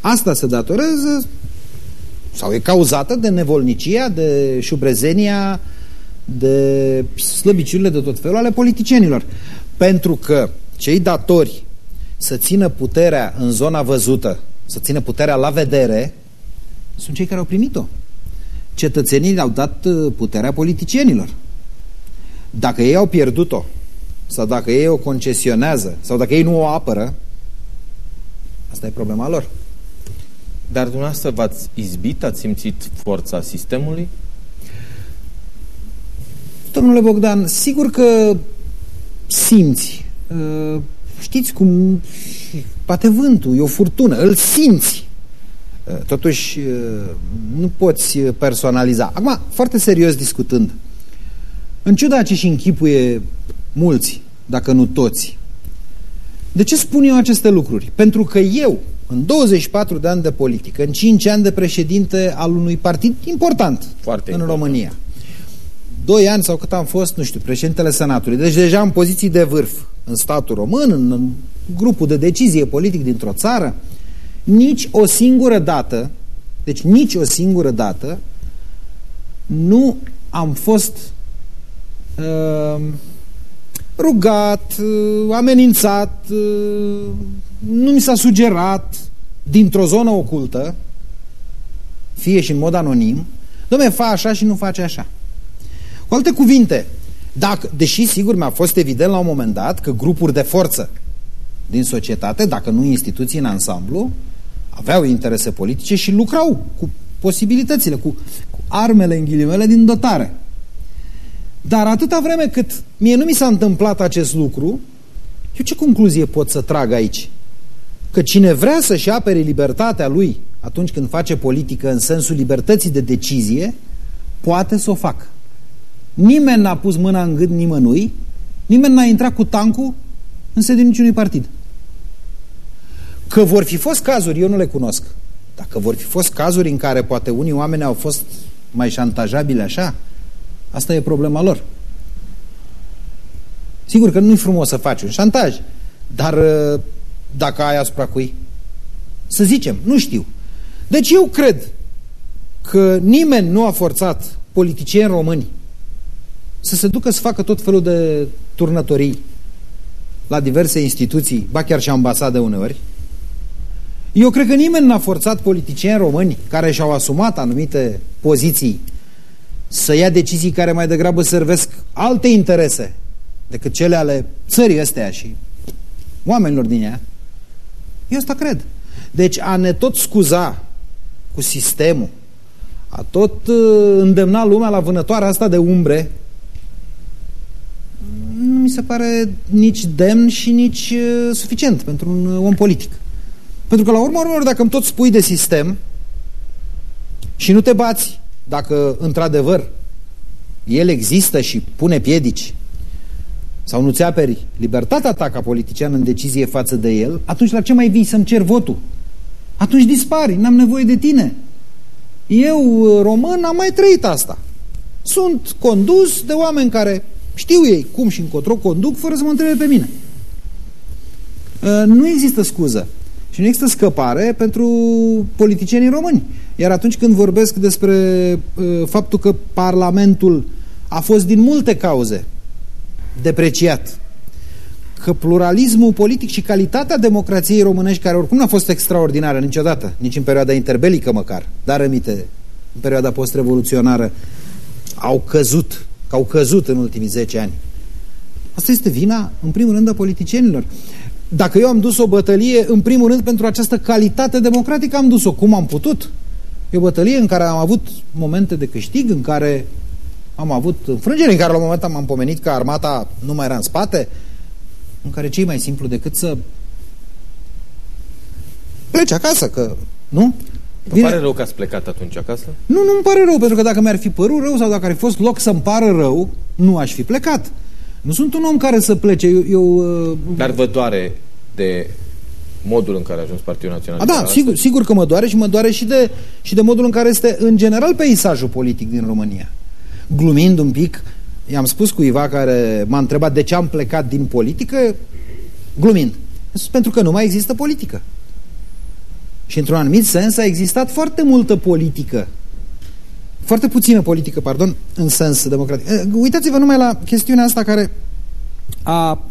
Asta se datorează sau e cauzată de nevolnicia, de șubrezenia, de slăbiciunile de tot felul ale politicienilor. Pentru că cei datori să țină puterea în zona văzută, să țină puterea la vedere, sunt cei care au primit-o cetățenii au dat uh, puterea politicienilor. Dacă ei au pierdut-o, sau dacă ei o concesionează, sau dacă ei nu o apără, asta e problema lor. Dar dumneavoastră v-ați izbit, ați simțit forța sistemului? Domnule Bogdan, sigur că simți. Uh, știți cum bate vântul, e o furtună, îl simți. Eh, totuși eh, nu poți personaliza. Acum, foarte serios discutând, în ciuda ce și închipuie mulți, dacă nu toți, de ce spun eu aceste lucruri? Pentru că eu, în 24 de ani de politică, în 5 ani de președinte al unui partid important Foarte în important. România, 2 ani sau cât am fost, nu știu, președintele Senatului, deci deja în poziții de vârf în statul român, în grupul de decizie politic dintr-o țară, nici o singură dată, deci nici o singură dată, nu am fost uh, rugat, uh, amenințat, uh, nu mi s-a sugerat dintr-o zonă ocultă, fie și în mod anonim, domne, fa așa și nu face așa. Cu alte cuvinte, dacă, deși sigur mi-a fost evident la un moment dat că grupuri de forță din societate, dacă nu instituții în ansamblu, aveau interese politice și lucrau cu posibilitățile, cu, cu armele în ghilimele din dotare. Dar atâta vreme cât mie nu mi s-a întâmplat acest lucru, eu ce concluzie pot să trag aici? Că cine vrea să-și apere libertatea lui atunci când face politică în sensul libertății de decizie, poate să o facă. Nimeni n-a pus mâna în gând nimănui, nimeni n-a intrat cu tancul în sediul niciunui partid. Că vor fi fost cazuri, eu nu le cunosc. Dacă vor fi fost cazuri în care poate unii oameni au fost mai șantajabili așa, asta e problema lor. Sigur că nu-i frumos să faci un șantaj, dar uh, dacă ai asupra cui? Să zicem, nu știu. Deci eu cred că nimeni nu a forțat politicieni români să se ducă să facă tot felul de turnătorii la diverse instituții, ba chiar și ambasade uneori, Eu cred că nimeni n-a forțat politicieni români care și-au asumat anumite poziții să ia decizii care mai degrabă servesc alte interese decât cele ale țării astea și oamenilor din ea. Eu asta cred. Deci a ne tot scuza cu sistemul, a tot uh, îndemna lumea la vânătoarea asta de umbre, nu mi se pare nici demn și nici uh, suficient pentru un uh, om politic. Pentru că la urmă urmelor, dacă îmi tot spui de sistem și nu te bați dacă într-adevăr el există și pune piedici sau nu-ți aperi libertatea ta ca politician în decizie față de el, atunci la ce mai vii să-mi cer votul? Atunci dispari, n-am nevoie de tine. Eu, român, am mai trăit asta. Sunt condus de oameni care știu ei cum și încotro conduc fără să mă întrebe pe mine. Uh, nu există scuză și nu există scăpare pentru politicienii români. Iar atunci când vorbesc despre uh, faptul că Parlamentul a fost din multe cauze depreciat, că pluralismul politic și calitatea democrației românești, care oricum nu a fost extraordinară niciodată, nici în perioada interbelică măcar, dar rămite în perioada post-revoluționară, au căzut, că au căzut în ultimii 10 ani. Asta este vina, în primul rând, a politicienilor. Dacă eu am dus o bătălie, în primul rând, pentru această calitate democratică, am dus-o cum am putut. E o bătălie în care am avut momente de câștig, în care am avut înfrângeri, în care la un moment am pomenit că armata nu mai era în spate, în care ce mai simplu decât să pleci acasă, că, nu? Vă Vine... pare rău că ați plecat atunci acasă? Nu, nu îmi pare rău, pentru că dacă mi-ar fi părut rău sau dacă ar fi fost loc să-mi pară rău, nu aș fi plecat. Nu sunt un om care să plece. Eu, eu, uh, Dar vă doare de modul în care a ajuns Partidul Național a, Da, sigur, sigur că mă doare și mă doare și de, și de modul în care este în general peisajul politic din România. Glumind un pic, i-am spus cuiva care m-a întrebat de ce am plecat din politică, glumind. Pentru că nu mai există politică. Și într-un anumit sens a existat foarte multă politică. Foarte puțină politică, pardon, în sens democratic. Eh, uitați-vă numai la chestiunea asta care a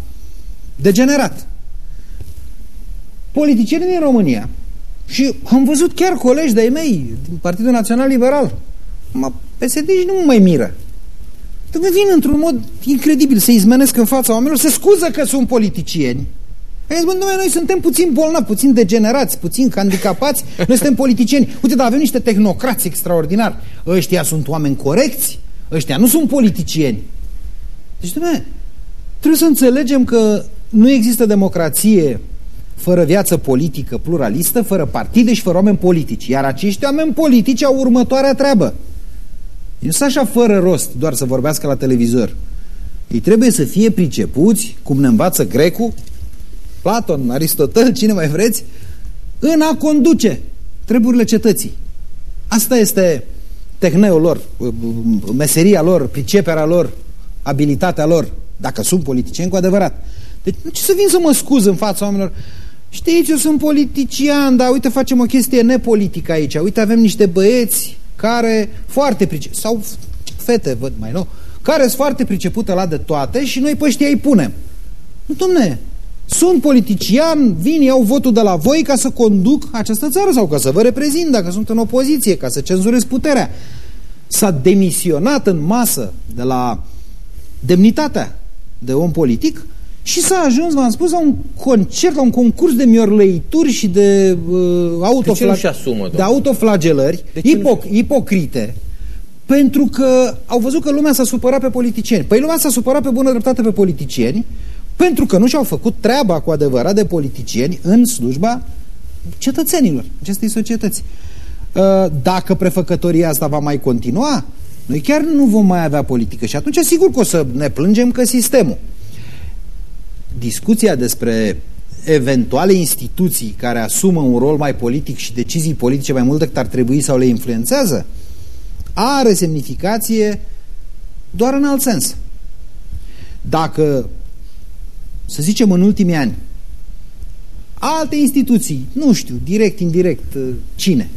degenerat. Politicienii din România și am văzut chiar colegi de-ai mei din Partidul Național Liberal. Mă, PSD și nu mă mai miră. Când vin într-un mod incredibil să izmenesc în fața oamenilor, se scuză că sunt politicieni. Ai zis, bă, noi suntem puțin bolnavi, puțin degenerați, puțin handicapați, noi suntem politicieni. Uite, dar avem niște tehnocrați extraordinari. Ăștia sunt oameni corecți, ăștia nu sunt politicieni. Deci, dumne, trebuie să înțelegem că nu există democrație fără viață politică pluralistă, fără partide și fără oameni politici. Iar acești oameni politici au următoarea treabă. Nu sunt așa fără rost doar să vorbească la televizor. Ei trebuie să fie pricepuți, cum ne învață grecul, Platon, Aristotel, cine mai vreți, în a conduce treburile cetății. Asta este tehneul lor, meseria lor, priceperea lor, abilitatea lor, dacă sunt politicieni cu adevărat. Deci ce să vin să mă scuz în fața oamenilor? Știți, eu sunt politician, dar uite, facem o chestie nepolitică aici. Uite, avem niște băieți care foarte priceput, sau fete, văd mai nou, care sunt foarte pricepute la de toate și noi pe ăștia îi punem. Nu, domne, sunt politician, vin, iau votul de la voi ca să conduc această țară sau ca să vă reprezint dacă sunt în opoziție, ca să cenzurez puterea. S-a demisionat în masă de la demnitatea de om politic și s-a ajuns, v-am spus, la un concert, la un concurs de miorlăituri și de, uh, autofla de, asumă, de autoflagelări de ipoc ipocrite pentru că au văzut că lumea s-a supărat pe politicieni. Păi lumea s-a supărat pe bună dreptate pe politicieni pentru că nu și-au făcut treaba cu adevărat de politicieni în slujba cetățenilor acestei societăți. Uh, dacă prefăcătoria asta va mai continua, noi chiar nu vom mai avea politică și atunci sigur că o să ne plângem că sistemul. Discuția despre eventuale instituții care asumă un rol mai politic și decizii politice mai mult decât ar trebui sau le influențează, are semnificație doar în alt sens. Dacă să zicem în ultimii ani, alte instituții, nu știu, direct, indirect, uh, cine,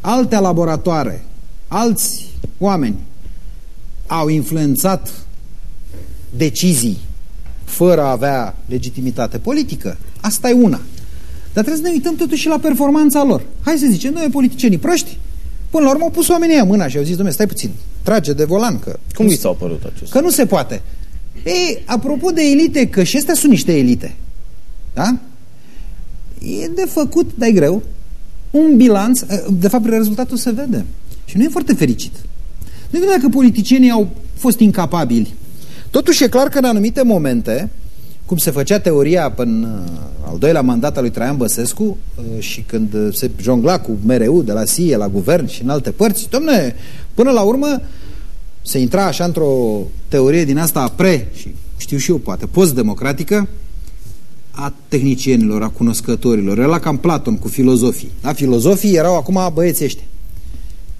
alte laboratoare, alți oameni au influențat decizii fără a avea legitimitate politică, asta e una. Dar trebuie să ne uităm totuși la performanța lor. Hai să zicem, noi politicienii proști, până la urmă au pus oamenii aia mâna și au zis, domnule, stai puțin, trage de volan. Că Cum vi s-au părut acestea? Că nu se poate. Ei, apropo de elite, că și astea sunt niște elite, da? E de făcut, dar e greu, un bilanț, de fapt rezultatul se vede. Și nu e foarte fericit. Nu e dacă politicienii au fost incapabili. Totuși e clar că în anumite momente, cum se făcea teoria până uh, al doilea mandat al lui Traian Băsescu uh, și când se jongla cu MRU de la SIE la guvern și în alte părți, domne, până la urmă se intra așa într-o teorie din asta pre și știu și eu poate, post-democratică a tehnicienilor, a cunoscătorilor. Era cam Platon cu filozofii. Da? Filozofii erau acum băieții ăștia.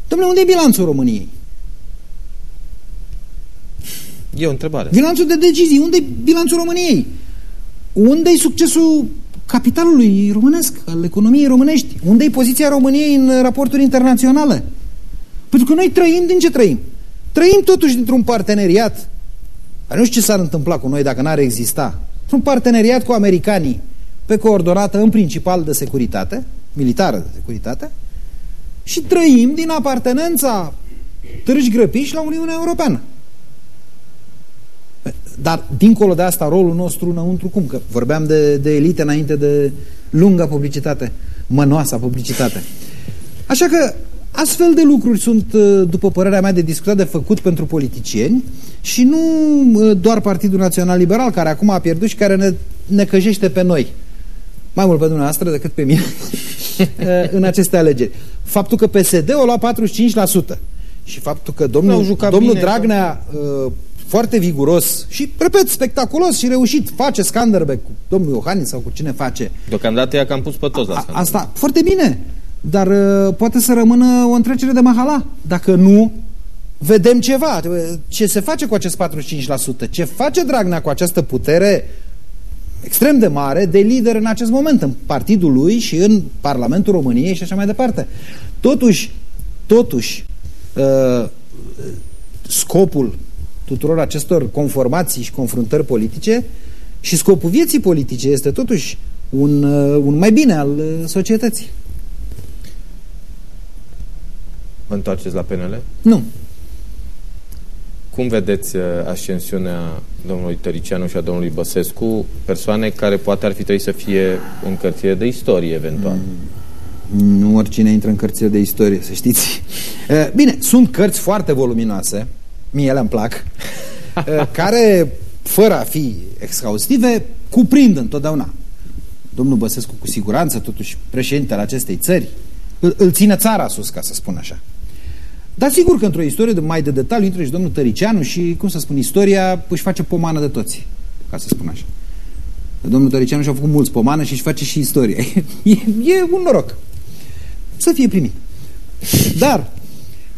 Domnule, unde e bilanțul României? E o întrebare. Bilanțul de decizii. Unde e bilanțul României? Unde e succesul capitalului românesc, al economiei românești? Unde e poziția României în raporturi internaționale? Pentru că noi trăim din ce trăim? Trăim totuși dintr-un parteneriat. Nu știu ce s-ar întâmpla cu noi dacă n-ar exista. Un parteneriat cu americanii pe coordonată în principal de securitate, militară de securitate, și trăim din apartenența târgi grăpiși la Uniunea Europeană. Dar, dincolo de asta, rolul nostru înăuntru, cum? Că vorbeam de, de elite înainte de lungă publicitate, mănoasa publicitate. Așa că astfel de lucruri sunt, uh, după părerea mea, de discutat, de făcut pentru politicieni și nu uh, doar Partidul Național Liberal, care acum a pierdut și care ne, ne căjește pe noi. Mai mult pe dumneavoastră decât pe mine în aceste alegeri. Faptul că PSD o lua 45% și faptul că domnul, domnul bine, Dragnea uh, foarte viguros și, repet, spectaculos și reușit. Face Skanderbeg cu domnul Iohannis sau cu cine face. Deocamdată ea că am pus pe toți la a, Asta, foarte bine. Dar uh, poate să rămână o întrecere de mahala. Dacă nu, vedem ceva. Ce se face cu acest 45%? Ce face Dragnea cu această putere extrem de mare de lider în acest moment, în partidul lui și în Parlamentul României și așa mai departe. Totuși, totuși, uh, scopul tuturor acestor conformații și confruntări politice și scopul vieții politice este totuși un, uh, un mai bine al uh, societății. Vă întoarceți la PNL? Nu. Cum vedeți uh, ascensiunea domnului Tăricianu și a domnului Băsescu, persoane care poate ar fi trebuit să fie în cărțile de istorie, eventual? Mm, nu oricine intră în cărțile de istorie, să știți. Bine, sunt cărți foarte voluminoase, mie ele îmi plac, eh, care, fără a fi exhaustive, cuprind întotdeauna. Domnul Băsescu, cu siguranță, totuși, președintele acestei țări, îl, îl ține țara sus, ca să spun așa. Dar sigur că într-o istorie de mai de detaliu intră și domnul Tăricianu și, cum să spun, istoria își face pomană de toți, ca să spun așa. Domnul Tăricianu și-a făcut mulți pomană și își face și istoria. E, e un noroc. Să fie primit. Dar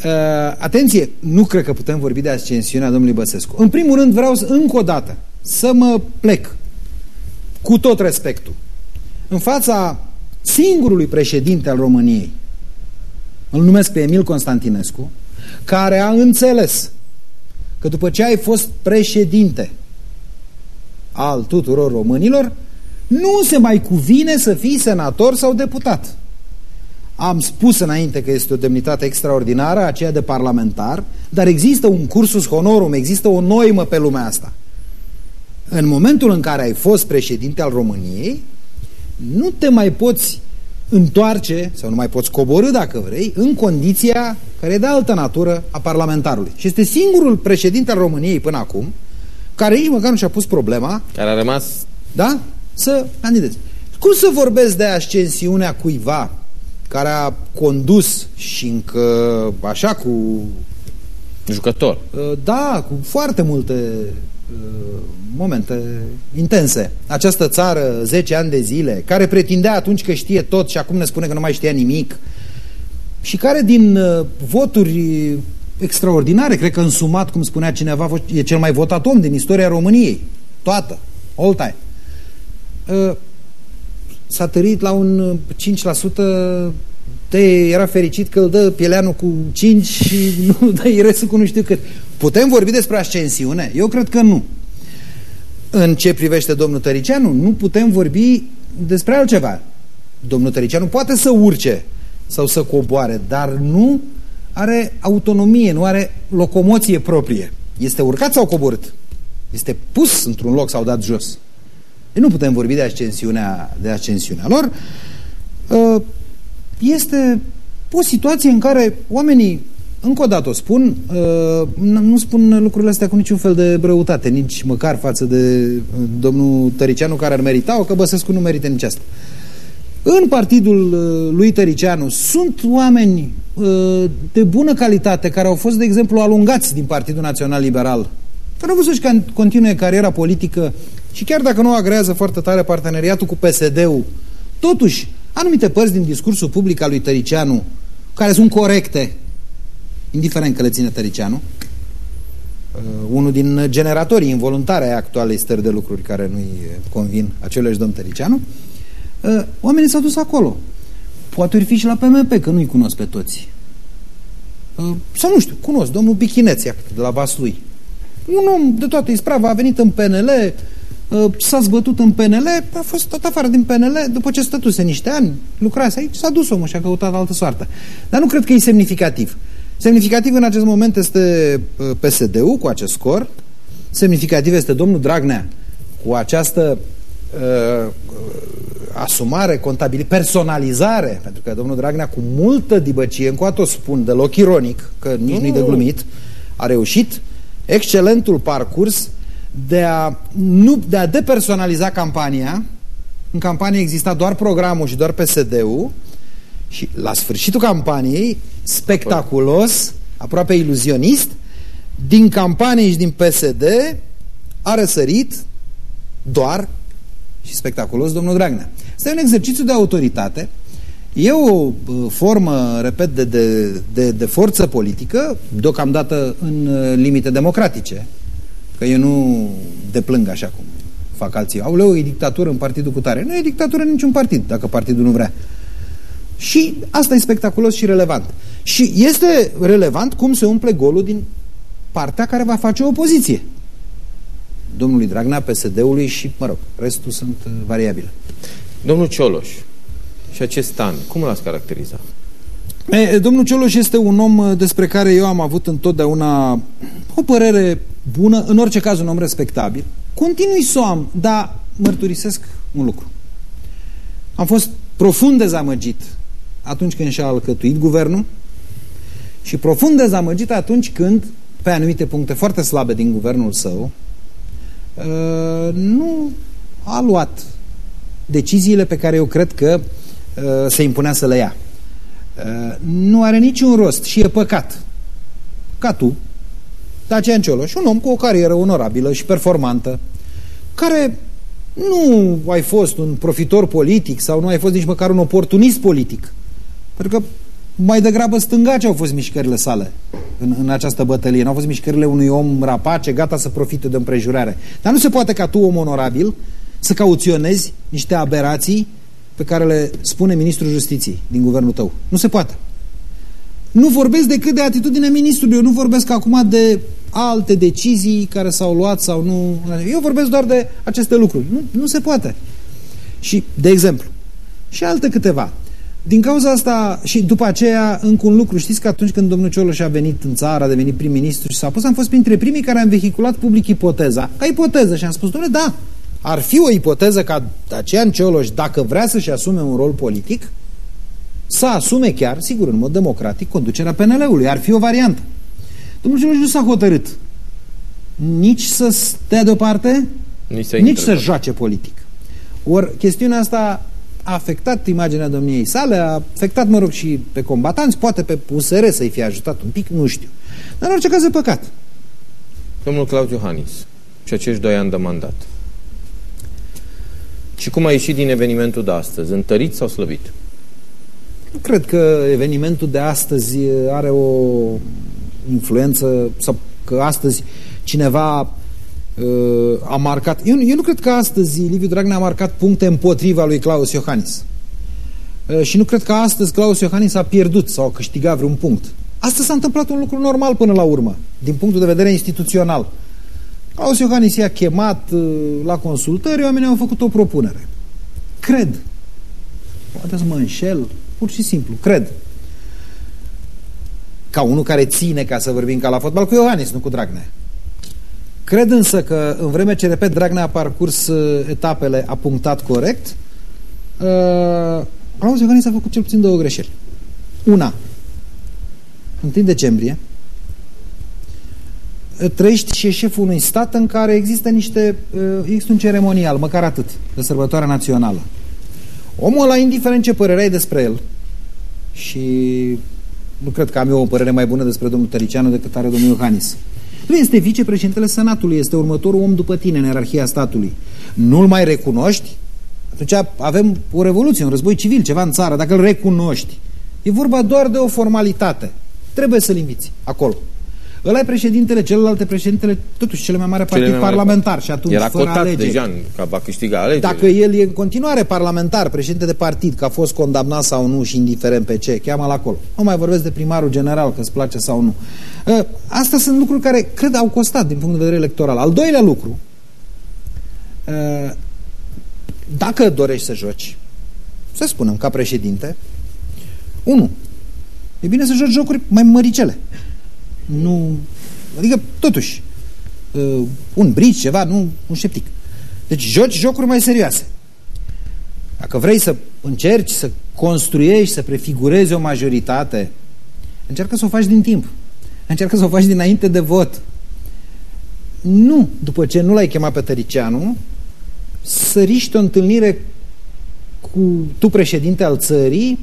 Uh, atenție, nu cred că putem vorbi de ascensiunea domnului Băsescu. În primul rând vreau să, încă o dată să mă plec cu tot respectul în fața singurului președinte al României, îl numesc pe Emil Constantinescu, care a înțeles că după ce ai fost președinte al tuturor românilor, nu se mai cuvine să fii senator sau deputat. Am spus înainte că este o demnitate extraordinară, aceea de parlamentar, dar există un cursus honorum, există o noimă pe lumea asta. În momentul în care ai fost președinte al României, nu te mai poți întoarce, sau nu mai poți coborâ dacă vrei, în condiția care e de altă natură a parlamentarului. Și este singurul președinte al României până acum care nici măcar nu și-a pus problema care a rămas da? să candidezi. Cum să vorbesc de ascensiunea cuiva care a condus și încă așa cu... Jucător. Uh, da, cu foarte multe uh, momente intense. Această țară, 10 ani de zile, care pretindea atunci că știe tot și acum ne spune că nu mai știa nimic și care din uh, voturi extraordinare, cred că însumat, cum spunea cineva, e cel mai votat om din istoria României. Toată. All time s-a tărit la un 5% te era fericit că îl dă Pieleanu cu 5 și nu dă Iresu cu nu știu cât. Putem vorbi despre ascensiune? Eu cred că nu. În ce privește domnul Tăricianu, nu putem vorbi despre altceva. domnul Tăricianu poate să urce sau să coboare, dar nu are autonomie, nu are locomoție proprie. Este urcat sau coborât? Este pus într-un loc sau dat jos. E nu putem vorbi de ascensiunea, de ascensiunea lor. Uh, este o situație în care oamenii, încă o dată o spun, uh, nu spun lucrurile astea cu niciun fel de brăutate, nici măcar față de uh, domnul Tăricianu care ar merita-o, că Băsescu nu merită nici asta. În partidul lui Tăricianu sunt oameni de bună calitate care au fost, de exemplu, alungați din Partidul Național Liberal, care au văzut să continue cariera politică și chiar dacă nu agrează foarte tare parteneriatul cu PSD-ul, totuși, anumite părți din discursul public al lui Tăricianu, care sunt corecte, indiferent că le ține Tăricianu, uh, unul din generatorii involuntare ai actualei stări de lucruri care nu-i convin acelui domn Tăricianu, uh, oamenii s-au dus acolo. Poate ori fi și la PMP, că nu-i cunosc pe toți. Uh, sau nu știu, cunosc, domnul Bichineția de la Vaslui. Un om de toată isprava a venit în PNL, Uh, s-a zbătut în PNL, a fost tot afară din PNL, după ce stătuse niște ani, lucrase aici, s-a dus omul și a căutat altă soartă. Dar nu cred că e semnificativ. Semnificativ în acest moment este uh, PSD-ul cu acest scor, semnificativ este domnul Dragnea cu această uh, asumare, contabilitate, personalizare, pentru că domnul Dragnea cu multă dibăcie, încă o spun deloc ironic, că nici nu-i de glumit, a reușit excelentul parcurs de a, nu, de a depersonaliza campania. În campanie exista doar programul și doar PSD-ul și la sfârșitul campaniei, spectaculos, aproape iluzionist, din campanie și din PSD a răsărit doar și spectaculos domnul Dragnea. Este un exercițiu de autoritate, e o formă, repet, de, de, de, de forță politică, deocamdată în uh, limite democratice, Că eu nu deplâng așa cum fac alții. Auleu, e dictatură în partidul cu tare. Nu e dictatură în niciun partid, dacă partidul nu vrea. Și asta e spectaculos și relevant. Și este relevant cum se umple golul din partea care va face opoziție. Domnului Dragnea, PSD-ului și, mă rog, restul sunt uh, variabile. Domnul Cioloș și acest an, cum l-ați caracterizat? E, domnul Cioloș este un om uh, despre care eu am avut întotdeauna o părere bună, în orice caz un om respectabil. Continui să o am, dar mărturisesc un lucru. Am fost profund dezamăgit atunci când și-a alcătuit guvernul și profund dezamăgit atunci când, pe anumite puncte foarte slabe din guvernul său, uh, nu a luat deciziile pe care eu cred că uh, se impunea să le ia. Uh, nu are niciun rost și e păcat ca tu, Dacian Cioloș, un om cu o carieră onorabilă și performantă, care nu ai fost un profitor politic sau nu ai fost nici măcar un oportunist politic. Pentru că mai degrabă stângace au fost mișcările sale în, în această bătălie. Nu au fost mișcările unui om rapace, gata să profite de împrejurare. Dar nu se poate ca tu, om onorabil, să cauționezi niște aberații pe care le spune Ministrul Justiției din guvernul tău. Nu se poate. Nu vorbesc decât de atitudinea ministrului, eu nu vorbesc acum de alte decizii care s-au luat sau nu. Eu vorbesc doar de aceste lucruri. Nu, nu se poate. Și, de exemplu, și alte câteva. Din cauza asta, și după aceea, încă un lucru, știți că atunci când domnul Cioloș a venit în țară, a devenit prim-ministru și s-a pus, am fost printre primii care am vehiculat public ipoteza, ca ipoteză, și am spus, domnule, da, ar fi o ipoteză ca Dacian Cioloș, dacă vrea să-și asume un rol politic, să asume chiar, sigur, în mod democratic, conducerea PNL-ului. Ar fi o variantă. Domnul Cioloș nu s-a hotărât nici să stea deoparte, nici să, nici să joace politic. Ori chestiunea asta a afectat imaginea domniei sale, a afectat, mă rog, și pe combatanți, poate pe USR să-i fie ajutat un pic, nu știu. Dar în orice caz e păcat. Domnul Claudiu Hanis și acești doi ani de mandat. Și cum a ieșit din evenimentul de astăzi? Întărit sau slăbit? Nu cred că evenimentul de astăzi are o influență sau că astăzi cineva uh, a marcat... Eu, eu nu cred că astăzi Liviu Dragnea a marcat puncte împotriva lui Claus Iohannis. Uh, și nu cred că astăzi Claus Iohannis a pierdut sau a câștigat vreun punct. Astăzi s-a întâmplat un lucru normal până la urmă, din punctul de vedere instituțional. Claus Iohannis i-a chemat uh, la consultări, oamenii au făcut o propunere. Cred poate să mă înșel, pur și simplu, cred. Ca unul care ține, ca să vorbim ca la fotbal, cu Iohannis, nu cu Dragnea. Cred însă că în vreme ce, repet, Dragnea a parcurs uh, etapele, a punctat corect, uh, Claus Iohannis a făcut cel puțin două greșeli. Una, 1 decembrie, trăiești și e șeful unui stat în care există niște uh, există un ceremonial, măcar atât, de sărbătoare națională. Omul ăla, indiferent ce părere ai despre el, și nu cred că am eu o părere mai bună despre domnul Tăricianu decât are domnul Iohannis. Nu este vicepreședintele Senatului, este următorul om după tine în ierarhia statului. Nu-l mai recunoști? Atunci avem o revoluție, un război civil, ceva în țară. Dacă îl recunoști, e vorba doar de o formalitate. Trebuie să-l inviți acolo. Ăla e președintele, celelalte președintele, totuși cele mai mare partid mai parlamentar mare... și atunci Era fără cotat alegeri. deja că va câștiga alegerile. Dacă el e în continuare parlamentar, președinte de partid, că a fost condamnat sau nu și indiferent pe ce, cheamă-l acolo. Nu mai vorbesc de primarul general, că îți place sau nu. Ă, Astea sunt lucruri care, cred, au costat din punct de vedere electoral. Al doilea lucru, ă, dacă dorești să joci, să spunem, ca președinte, unu, e bine să joci jocuri mai măricele. Nu... Adică, totuși, uh, un brici, ceva, nu un sceptic. Deci joci jocuri mai serioase. Dacă vrei să încerci să construiești, să prefigurezi o majoritate, încearcă să o faci din timp. Încearcă să o faci dinainte de vot. Nu, după ce nu l-ai chemat pe Tăricianu, să riști o întâlnire cu tu președinte al țării,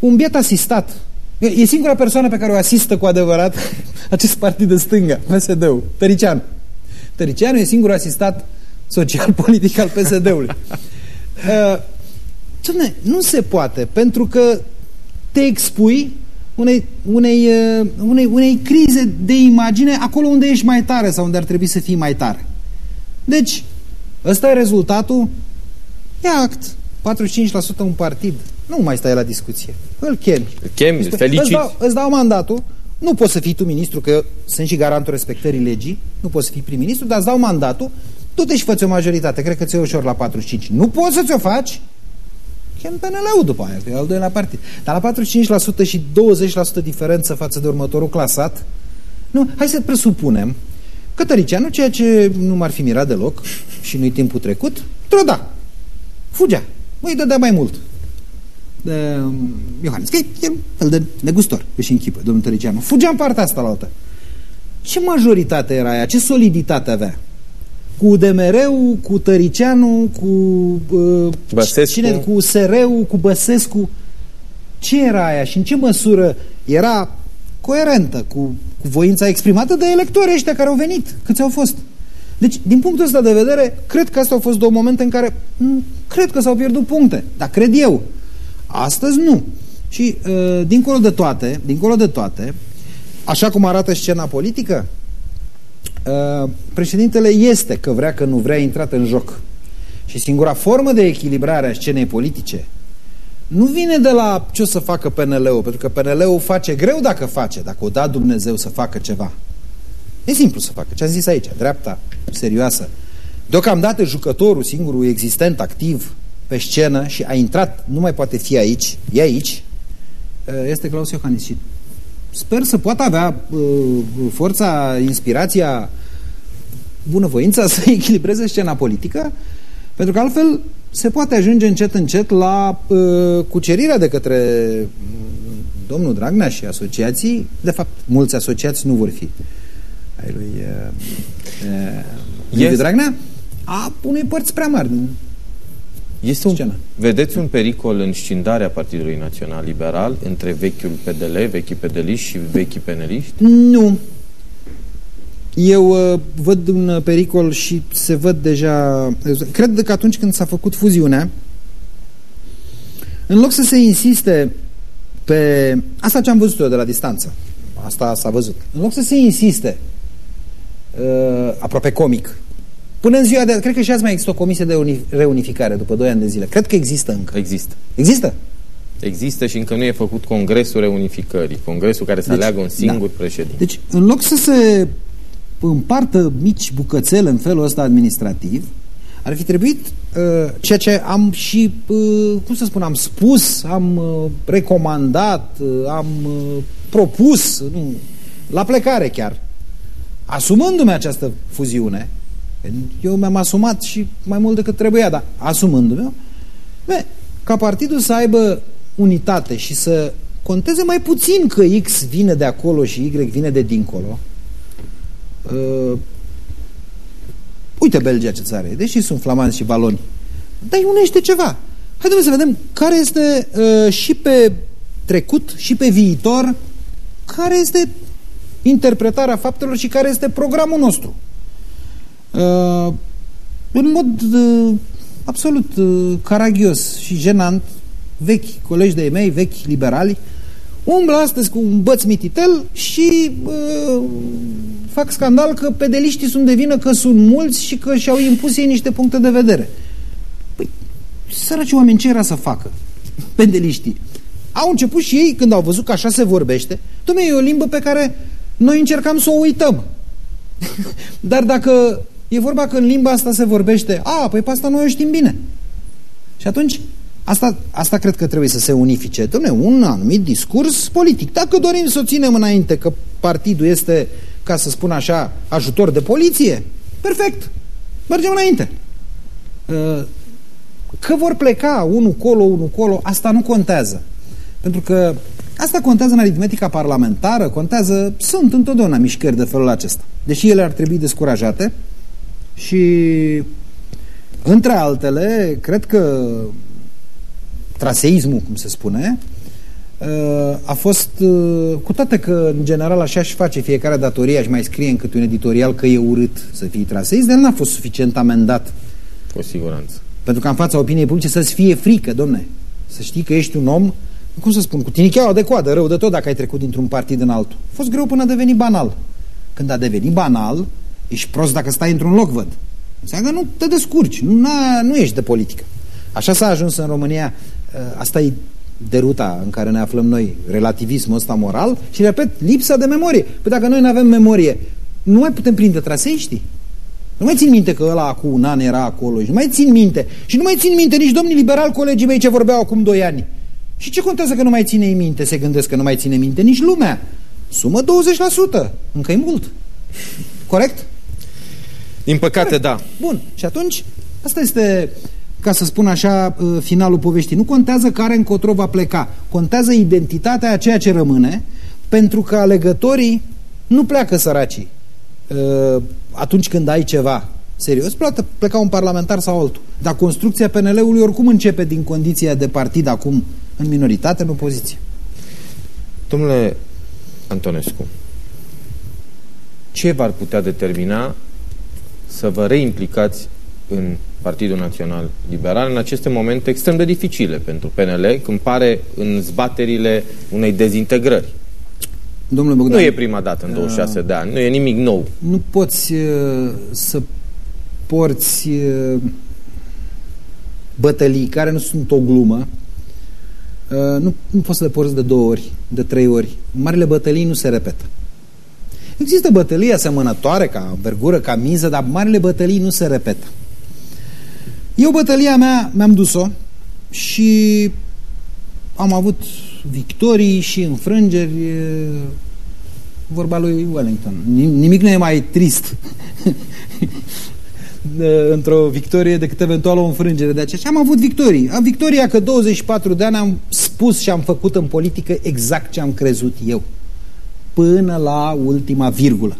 cu un biet asistat E singura persoană pe care o asistă cu adevărat acest partid de stânga, PSD-ul, Tăricianu. Tăricianu e singurul asistat social-politic al PSD-ului. Uh, nu se poate, pentru că te expui unei, unei, uh, unei, unei crize de imagine acolo unde ești mai tare sau unde ar trebui să fii mai tare. Deci, ăsta e rezultatul. E act. 45% un partid. Nu mai stai la discuție. Îl chemi. Îl chemi, îl felicit. Îți dau, îți dau mandatul. Nu poți să fii tu ministru, că sunt și garantul respectării legii. Nu poți să fii prim-ministru, dar îți dau mandatul. Tu te și fă o majoritate. Cred că ți-e ușor la 45. Nu poți să ți-o faci? Chem PNL-ul după aia, că e al doilea partid. Dar la 45% și 20% diferență față de următorul clasat, nu, hai să presupunem că Tăricianu, ceea ce nu m-ar fi mirat deloc și nu-i timpul trecut, trăda. Fugea. Îi dădea mai mult de Iohannis, că e un fel de negustor, își închipă, domnul Tăricianu. Fugea în partea asta la altă. Ce majoritate era aia? Ce soliditate avea? Cu DMR-ul, cu Tăricianu, cu uh, Băsescu. Cine, cu SR-ul, cu Băsescu. Ce era aia și în ce măsură era coerentă cu, cu voința exprimată de electorii ăștia care au venit, câți au fost? Deci, din punctul ăsta de vedere, cred că astea au fost două momente în care m, cred că s-au pierdut puncte, dar cred eu. Astăzi nu. Și uh, dincolo de toate, dincolo de toate, așa cum arată scena politică, uh, președintele este, că vrea că nu vrea, intrat în joc. Și singura formă de echilibrare a scenei politice nu vine de la ce o să facă PNL-ul, pentru că PNL-ul face greu dacă face, dacă o da Dumnezeu să facă ceva. E simplu să facă. Ce am zis aici, dreapta, serioasă. Deocamdată jucătorul, singurul existent, activ, pe scenă și a intrat, nu mai poate fi aici, e aici, este Claus Iohannis și sper să poată avea uh, forța, inspirația, bunăvoința să echilibreze scena politică, pentru că altfel se poate ajunge încet încet la uh, cucerirea de către domnul Dragnea și asociații, de fapt mulți asociați nu vor fi ai lui uh, uh, yes. Dragnea, a unei părți prea mari este un, vedeți un pericol în scindarea Partidului Național Liberal între vechiul PDL, vechii pedeliști și vechii peneliști? Nu. Eu uh, văd un pericol și se văd deja... Cred că atunci când s-a făcut fuziunea, în loc să se insiste pe... Asta ce am văzut eu de la distanță. Asta s-a văzut. În loc să se insiste uh, aproape comic Până în ziua de cred că și azi mai există o comisie de reunificare după 2 ani de zile. Cred că există încă. Există. Există? Există și încă nu e făcut congresul reunificării, congresul care să deci, aleagă un singur da. președinte. Deci, în loc să se împartă mici bucățele în felul ăsta administrativ, Ar fi trebuit uh, ceea ce am și, uh, cum să spun, am spus, am uh, recomandat, uh, am uh, propus, nu, la plecare chiar, asumându-mi această fuziune, eu mi-am asumat și mai mult decât trebuia, dar asumându-mi, ca partidul să aibă unitate și să conteze mai puțin că X vine de acolo și Y vine de dincolo. Uh, uite Belgia ce țară e, deși sunt flamanzi și valoni, dar îi unește ceva. Haideți să vedem care este uh, și pe trecut și pe viitor, care este interpretarea faptelor și care este programul nostru. Uh, în mod uh, absolut uh, caragios și jenant, vechi colegi de mei, vechi liberali, umblă astăzi cu un băț mititel și uh, fac scandal că pedeliștii sunt de vină că sunt mulți și că și-au impus ei niște puncte de vedere. Păi, săraci oameni ce era să facă? Pedeliștii. Au început și ei, când au văzut că așa se vorbește, dom'le, e o limbă pe care noi încercam să o uităm. Dar dacă e vorba că în limba asta se vorbește, a, păi pe asta noi o știm bine. Și atunci Asta, asta cred că trebuie să se unifice. Dom'le, un anumit discurs politic. Dacă dorim să o ținem înainte că partidul este, ca să spun așa, ajutor de poliție, perfect, mergem înainte. Uh, că vor pleca unul colo, unul colo, asta nu contează. Pentru că asta contează în aritmetica parlamentară, contează, sunt întotdeauna mișcări de felul acesta. Deși ele ar trebui descurajate și, între altele, cred că traseismul, cum se spune, uh, a fost, uh, cu toate că în general așa își face fiecare datoria și mai scrie în câte un editorial că e urât să fii traseist, dar n-a fost suficient amendat. Cu siguranță. Pentru că în fața opiniei publice să-ți fie frică, domne. Să știi că ești un om, cum să spun, cu tinicheaua de coadă, rău de tot dacă ai trecut dintr-un partid în altul. A fost greu până a devenit banal. Când a devenit banal, ești prost dacă stai într-un loc, văd. Înseamnă că nu te descurci, nu, nu ești de politică. Așa s-a ajuns în România Uh, asta e deruta în care ne aflăm noi, relativismul ăsta moral și, repet, lipsa de memorie. Păi dacă noi nu avem memorie, nu mai putem prinde traseiștii. Nu mai țin minte că ăla cu un an era acolo și nu mai țin minte. Și nu mai țin minte nici domnii liberal, colegii mei ce vorbeau acum doi ani. Și ce contează că nu mai ține minte? Se gândesc că nu mai ține minte nici lumea. Sumă 20%. Încă e mult. Corect? Din păcate, Corect. da. Bun. Și atunci, asta este ca să spun așa, uh, finalul poveștii. Nu contează care încotro va pleca, contează identitatea a ceea ce rămâne, pentru că alegătorii nu pleacă săracii uh, atunci când ai ceva serios, pleacă, pleca un parlamentar sau altul. Dar construcția PNL-ului oricum începe din condiția de partid acum în minoritate, în opoziție. Domnule Antonescu, ce v-ar putea determina să vă reimplicați în Partidul Național Liberal în aceste momente extrem de dificile pentru PNL, când pare în zbaterile unei dezintegrări. Domnule Bogdan, nu e prima dată în 26 uh, de ani, nu e nimic nou. Nu poți uh, să porți uh, bătălii care nu sunt o glumă, uh, nu, nu poți să le porți de două ori, de trei ori. Marile bătălii nu se repetă. Există bătălii asemănătoare, ca vergură, ca miză, dar marile bătălii nu se repetă. Eu bătălia mea mi-am dus-o și am avut victorii și înfrângeri vorba lui Wellington. Nimic nu e mai trist într-o victorie decât eventual o înfrângere de aceea. Și am avut victorii. Am victoria că 24 de ani am spus și am făcut în politică exact ce am crezut eu. Până la ultima virgulă.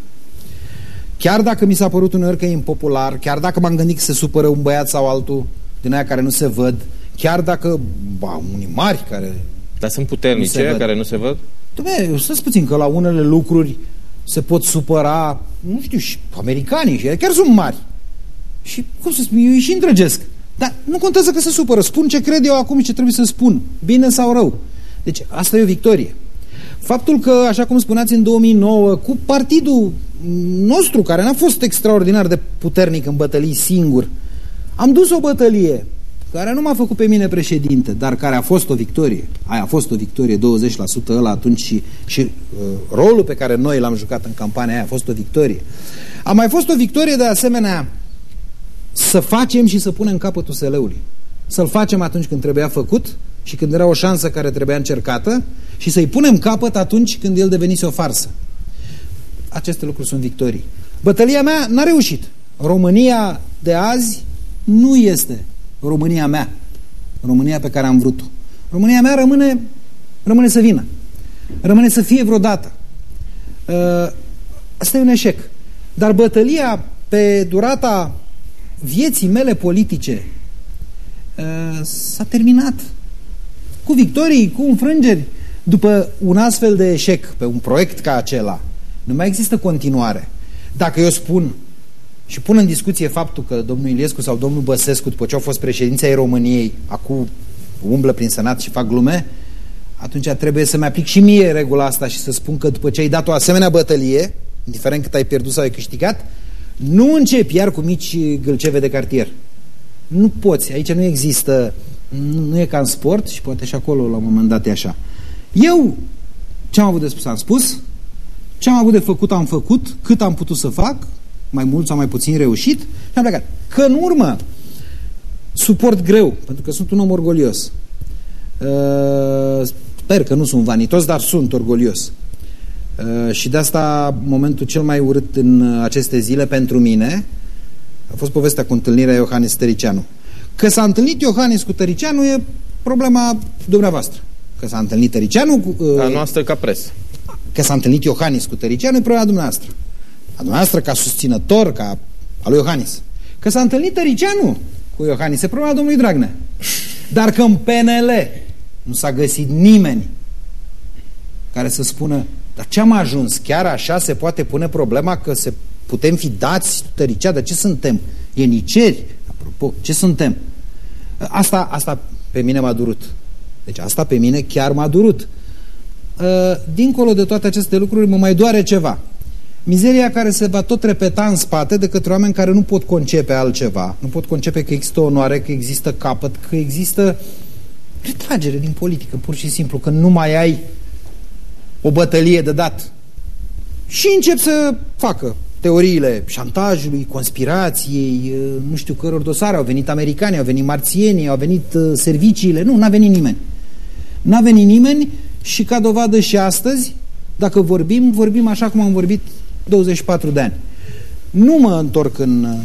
Chiar dacă mi s-a părut uneori că e impopular, chiar dacă m-am gândit că se supără un băiat sau altul din aia care nu se văd, chiar dacă, ba, unii mari care... Dar sunt puternici nu care nu se văd? Dom'le, să puțin că la unele lucruri se pot supăra, nu știu, și americanii, și chiar sunt mari. Și, cum să spun, eu îi și îndrăgesc. Dar nu contează că se supără. Spun ce cred eu acum și ce trebuie să spun, bine sau rău. Deci asta e o victorie. Faptul că, așa cum spuneați în 2009, cu partidul nostru, care n-a fost extraordinar de puternic în bătălii singur, am dus o bătălie care nu m-a făcut pe mine președinte, dar care a fost o victorie. Aia a fost o victorie, 20% ăla atunci și, și uh, rolul pe care noi l-am jucat în campania aia a fost o victorie. A mai fost o victorie de asemenea să facem și să punem capătul SL-ului. Să-l facem atunci când trebuia făcut și când era o șansă care trebuia încercată și să-i punem capăt atunci când el devenise o farsă. Aceste lucruri sunt victorii. Bătălia mea n-a reușit. România de azi nu este România mea. România pe care am vrut-o. România mea rămâne, rămâne să vină. Rămâne să fie vreodată. Uh, asta e un eșec. Dar bătălia pe durata vieții mele politice uh, s-a terminat. Cu victorii, cu înfrângeri. După un astfel de eșec pe un proiect ca acela, nu mai există continuare. Dacă eu spun și pun în discuție faptul că domnul Iliescu sau domnul Băsescu, după ce au fost președinții ai României, acum umblă prin Senat și fac glume, atunci trebuie să-mi aplic și mie regula asta și să spun că după ce ai dat o asemenea bătălie, indiferent cât ai pierdut sau ai câștigat, nu începi iar cu mici gâlceve de cartier. Nu poți, aici nu există, nu, nu e ca în sport și poate și acolo la un moment dat e așa. Eu ce am avut de spus am spus, ce am avut de făcut am făcut, cât am putut să fac, mai mult sau mai puțin reușit și am plecat. Că în urmă suport greu, pentru că sunt un om orgolios. Uh, sper că nu sunt vanitos, dar sunt orgolios. Uh, și de asta momentul cel mai urât în aceste zile pentru mine a fost povestea cu întâlnirea Iohannis Tăricianu. Că s-a întâlnit Iohannis cu Tăricianu e problema dumneavoastră. Că s-a întâlnit Tăricianu cu... Uh, a noastră ca presă. Că s-a întâlnit Iohannis cu Tăricianu e problema dumneavoastră. A dumneavoastră ca susținător, ca al lui Iohannis. Că s-a întâlnit Tăricianu cu Iohannis, e problema domnului Dragnea. Dar că în PNL nu s-a găsit nimeni care să spună dar ce am ajuns? Chiar așa se poate pune problema că se putem fi dați tăricea? Dar ce suntem? Ieniceri? Apropo, ce suntem? Asta, asta pe mine m-a durut. Deci asta pe mine chiar m-a durut. Ă, dincolo de toate aceste lucruri mă mai doare ceva. Mizeria care se va tot repeta în spate de către oameni care nu pot concepe altceva. Nu pot concepe că există onoare, că există capăt, că există retragere din politică, pur și simplu, că nu mai ai o bătălie de dat. Și încep să facă teoriile șantajului, conspirației, nu știu căror dosare, au venit americani, au venit marțienii, au venit serviciile, nu, n-a venit nimeni. N-a venit nimeni și ca dovadă și astăzi, dacă vorbim, vorbim așa cum am vorbit 24 de ani. Nu mă întorc în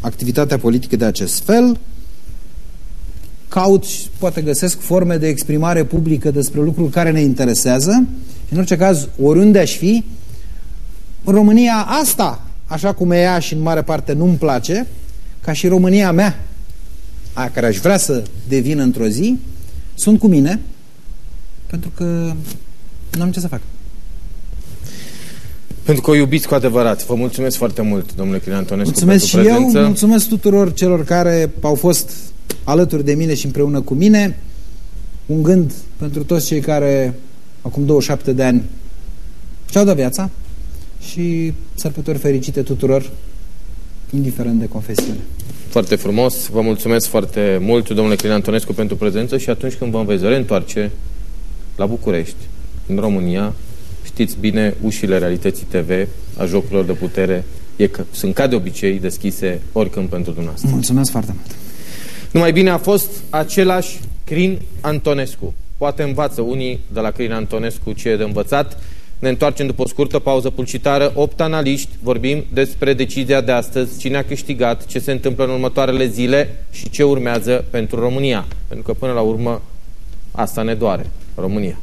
activitatea politică de acest fel, caut și poate găsesc forme de exprimare publică despre lucruri care ne interesează. Și în orice caz, oriunde aș fi, România asta, așa cum e ea și în mare parte nu-mi place, ca și România mea, a care aș vrea să devină într-o zi, sunt cu mine, pentru că nu am ce să fac. Pentru că o iubiți cu adevărat. Vă mulțumesc foarte mult, domnule Chirin Antonescu, Mulțumesc și prezență. eu, mulțumesc tuturor celor care au fost alături de mine și împreună cu mine. Un gând pentru toți cei care acum 27 de ani și-au dat viața și sărbători fericite tuturor, indiferent de confesiune. Foarte frumos, vă mulțumesc foarte mult, domnule Clin Antonescu, pentru prezență și atunci când vă veți reîntoarce la București, în România, știți bine, ușile Realității TV, a jocurilor de putere, e că sunt ca de obicei deschise oricând pentru dumneavoastră. Mulțumesc foarte mult. Numai bine a fost același Crin Antonescu. Poate învață unii de la Crin Antonescu ce e de învățat. Ne întoarcem după o scurtă pauză publicitară. Opt analiști vorbim despre decizia de astăzi, cine a câștigat, ce se întâmplă în următoarele zile și ce urmează pentru România. Pentru că până la urmă asta ne doare, România.